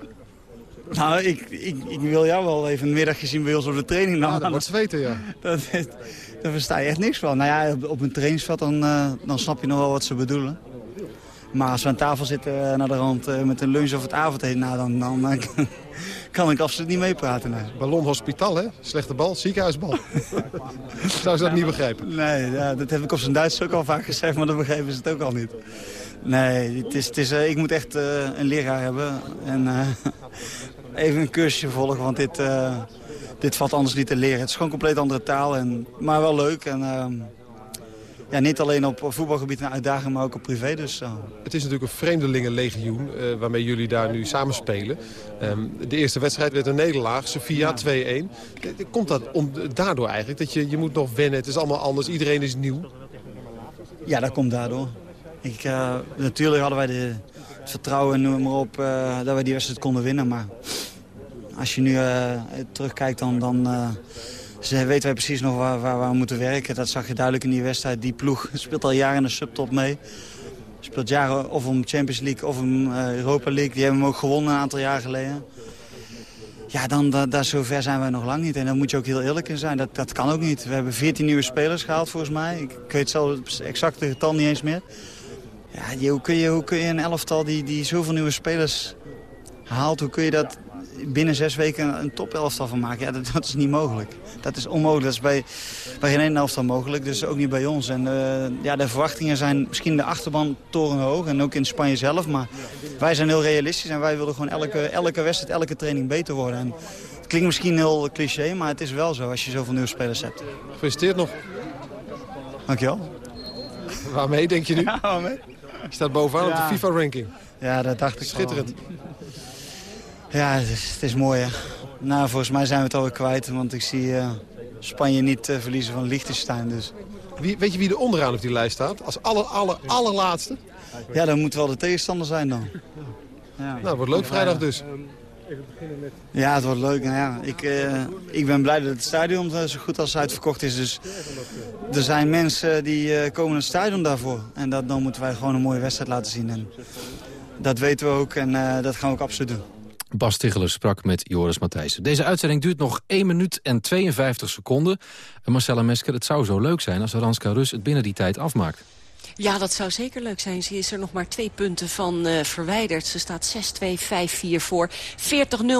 Nou, ik, ik, ik wil jou wel even een middagje zien bij ons op de training. Nou, ja, dat wordt zweten, ja. Dat, daar versta je echt niks van. Nou ja, op een trainingsveld dan, uh, dan snap je nog wel wat ze bedoelen. Maar als we aan tafel zitten uh, naar de rand uh, met een lunch of het avondeten... Nou, dan, dan kan ik absoluut niet meepraten. Nee. Ballon Hospital, hè? Slechte bal, ziekenhuisbal. Zou ze dat niet begrijpen? Nee, ja, dat heb ik op zijn Duits ook al vaak gezegd, maar dan begrijpen ze het ook al niet. Nee, het is, het is, ik moet echt een leraar hebben. En even een cursusje volgen, want dit dit valt anders niet te leren. Het is gewoon een compleet andere taal, en, maar wel leuk. En, uh, ja, niet alleen op voetbalgebied een uitdaging, maar ook op privé. Dus, uh. Het is natuurlijk een vreemdelingenlegioen uh, waarmee jullie daar nu samen spelen. Um, de eerste wedstrijd werd een nederlaag, Sofia ja. 2-1. Komt dat om, daardoor eigenlijk? Dat je, je moet nog wennen, het is allemaal anders, iedereen is nieuw? Ja, dat komt daardoor. Ik, uh, natuurlijk hadden wij de, het vertrouwen noem maar op, dat wij die wedstrijd konden winnen. Maar als je nu uh, terugkijkt, dan, dan uh, weten wij precies nog waar, waar, we moeten werken. Dat zag je duidelijk in die wedstrijd. Die ploeg speelt al jaren in de subtop mee. Speelt jaren of om Champions League of om uh, Europa League. Die hebben hem ook gewonnen een aantal jaar geleden. Ja, dan, da, daar zover zijn wij nog lang niet. En daar moet je ook heel eerlijk in zijn. Dat, dat kan ook niet. We hebben 14 nieuwe spelers gehaald volgens mij. Ik, ik weet zelf het exacte getal niet eens meer. Ja, hoe, kun je, hoe kun je een elftal die, die zoveel nieuwe spelers haalt... hoe kun je dat binnen zes weken een topelftal van maken. Ja, dat, dat, is niet mogelijk. Dat is onmogelijk. Dat is bij, bij geen ene elftal mogelijk. Dus ook niet bij ons. En uh, ja, de verwachtingen zijn misschien de achterban torenhoog. En ook in Spanje zelf. Maar wij zijn heel realistisch. En wij willen gewoon elke, elke wedstrijd, elke training beter worden. En het klinkt misschien heel cliché. Maar het is wel zo als je zoveel nieuwe spelers hebt. Gefeliciteerd nog. Dankjewel. Waarmee denk je nu? Ja, waarmee? Je staat bovenaan ja. op de FIFA-ranking. Ja, dat dacht ik Schitterend. Ja, het is, het is mooi hè. Nou, volgens mij zijn we het alweer kwijt. Want ik zie uh, Spanje niet uh, verliezen van Liechtenstein. Dus. Wie, weet je wie er onderaan op die lijst staat? Als aller, aller, allerlaatste? Ja, dan moet wel de tegenstander zijn dan. Ja. Nou, het wordt leuk vrijdag dus. Ja, het wordt leuk. Nou ja, ik, uh, ik ben blij dat het stadion zo goed als uitverkocht is. Dus er zijn mensen die uh, komen naar het stadion daarvoor. En dat, dan moeten wij gewoon een mooie wedstrijd laten zien. En dat weten we ook en uh, dat gaan we ook absoluut doen. Bas Ticheler sprak met Joris Matthijssen. Deze uitzending duurt nog 1 minuut en 52 seconden. En Marcella Mesker, het zou zo leuk zijn als Aranska Rus het binnen die tijd afmaakt. Ja, dat zou zeker leuk zijn. Ze is er nog maar twee punten van uh, verwijderd. Ze staat 6-2, 5-4 voor. 40-0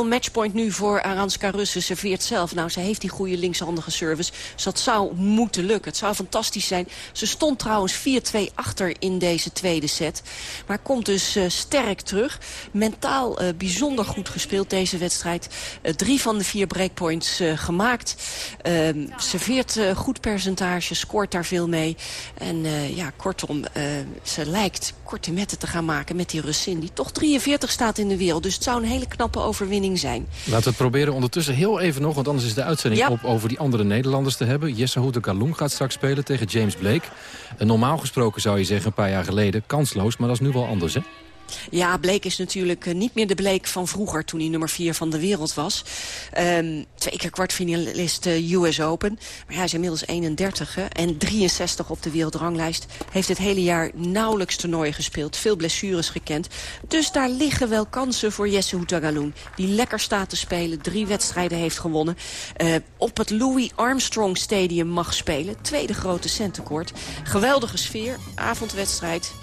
matchpoint nu voor Aranska Russen. Serveert zelf. Nou, ze heeft die goede linkshandige service. Dus dat zou moeten lukken. Het zou fantastisch zijn. Ze stond trouwens 4-2 achter in deze tweede set. Maar komt dus uh, sterk terug. Mentaal uh, bijzonder goed gespeeld deze wedstrijd. drie van de vier breakpoints gemaakt. Ehm, serveert goed percentage, scoort daar veel mee. En ja, kortom om uh, ze lijkt korte metten te gaan maken met die Russin... die toch 43 staat in de wereld. Dus het zou een hele knappe overwinning zijn. Laten we het proberen ondertussen heel even nog... want anders is de uitzending Ja. op over die andere Nederlanders te hebben. Jesse Hoete Galung gaat straks spelen tegen James Blake. En normaal gesproken zou je zeggen een paar jaar geleden kansloos... maar dat is nu wel anders, hè? Ja, Bleek is natuurlijk eh, niet meer de Bleek van vroeger... toen hij nummer 4 van de wereld was. Ehm, twee keer kwartfinalist eh, US Open. Maar hij is inmiddels 31 hè, en 63 op de wereldranglijst. Heeft het hele jaar nauwelijks toernooien gespeeld. Veel blessures gekend. Dus daar liggen wel kansen voor Jesse Houtagaloen. Die lekker staat te spelen. Drie wedstrijden heeft gewonnen. Eh, op het Louis Armstrong Stadium mag spelen. Tweede grote centenkoord. Geweldige sfeer. Avondwedstrijd.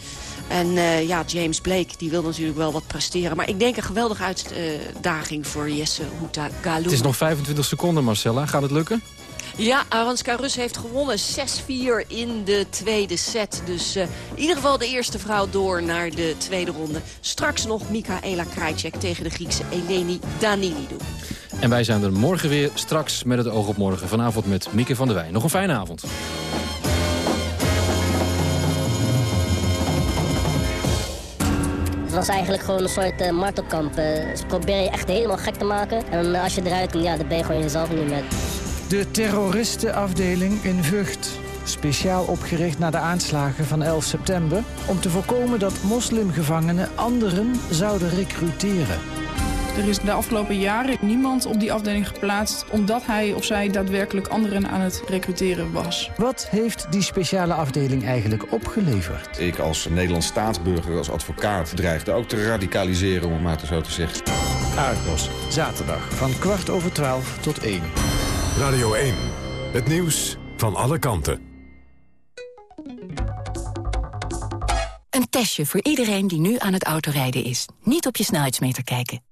En eh, ja, James Blake, die wil natuurlijk wel wat presteren. Maar ik denk een geweldige uitdaging voor Jesse Houtagaloen. Het is nog 25 seconden, Marcella. Gaat het lukken? Ja, Aranska Rus heeft gewonnen 6-4 in de tweede set. Dus uh, in ieder geval de eerste vrouw door naar de tweede ronde. Straks nog Mikaela Krajcek tegen de Griekse Eleni Danilidou. En wij zijn er morgen weer, straks met het oog op morgen. Vanavond met Mieke van der Wij. Nog een fijne avond. Het was eigenlijk gewoon een soort uh, martelkamp. Ze proberen je echt helemaal gek te maken. En als je eruit komt, ja, dan ben je gewoon jezelf niet meer. De terroristenafdeling in Vught. Speciaal opgericht na de aanslagen van 11 september... om te voorkomen dat moslimgevangenen anderen zouden recruteren. Er is de afgelopen jaren niemand op die afdeling geplaatst... omdat hij of zij daadwerkelijk anderen aan het recruteren was. Wat heeft die speciale afdeling eigenlijk opgeleverd? Ik als Nederlands staatsburger, als advocaat... dreigde ook te radicaliseren, om het maar zo te zeggen. Argos, zaterdag van kwart over twaalf tot één. Radio 1, het nieuws van alle kanten. Een testje voor iedereen die nu aan het autorijden is. Niet op je snelheidsmeter kijken.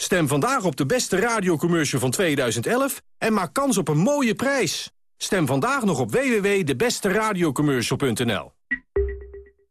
Stem vandaag op de beste radiocommercial van 2011 en maak kans op een mooie prijs. Stem vandaag nog op www.debesteradiocommercial.nl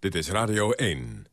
Dit is Radio 1.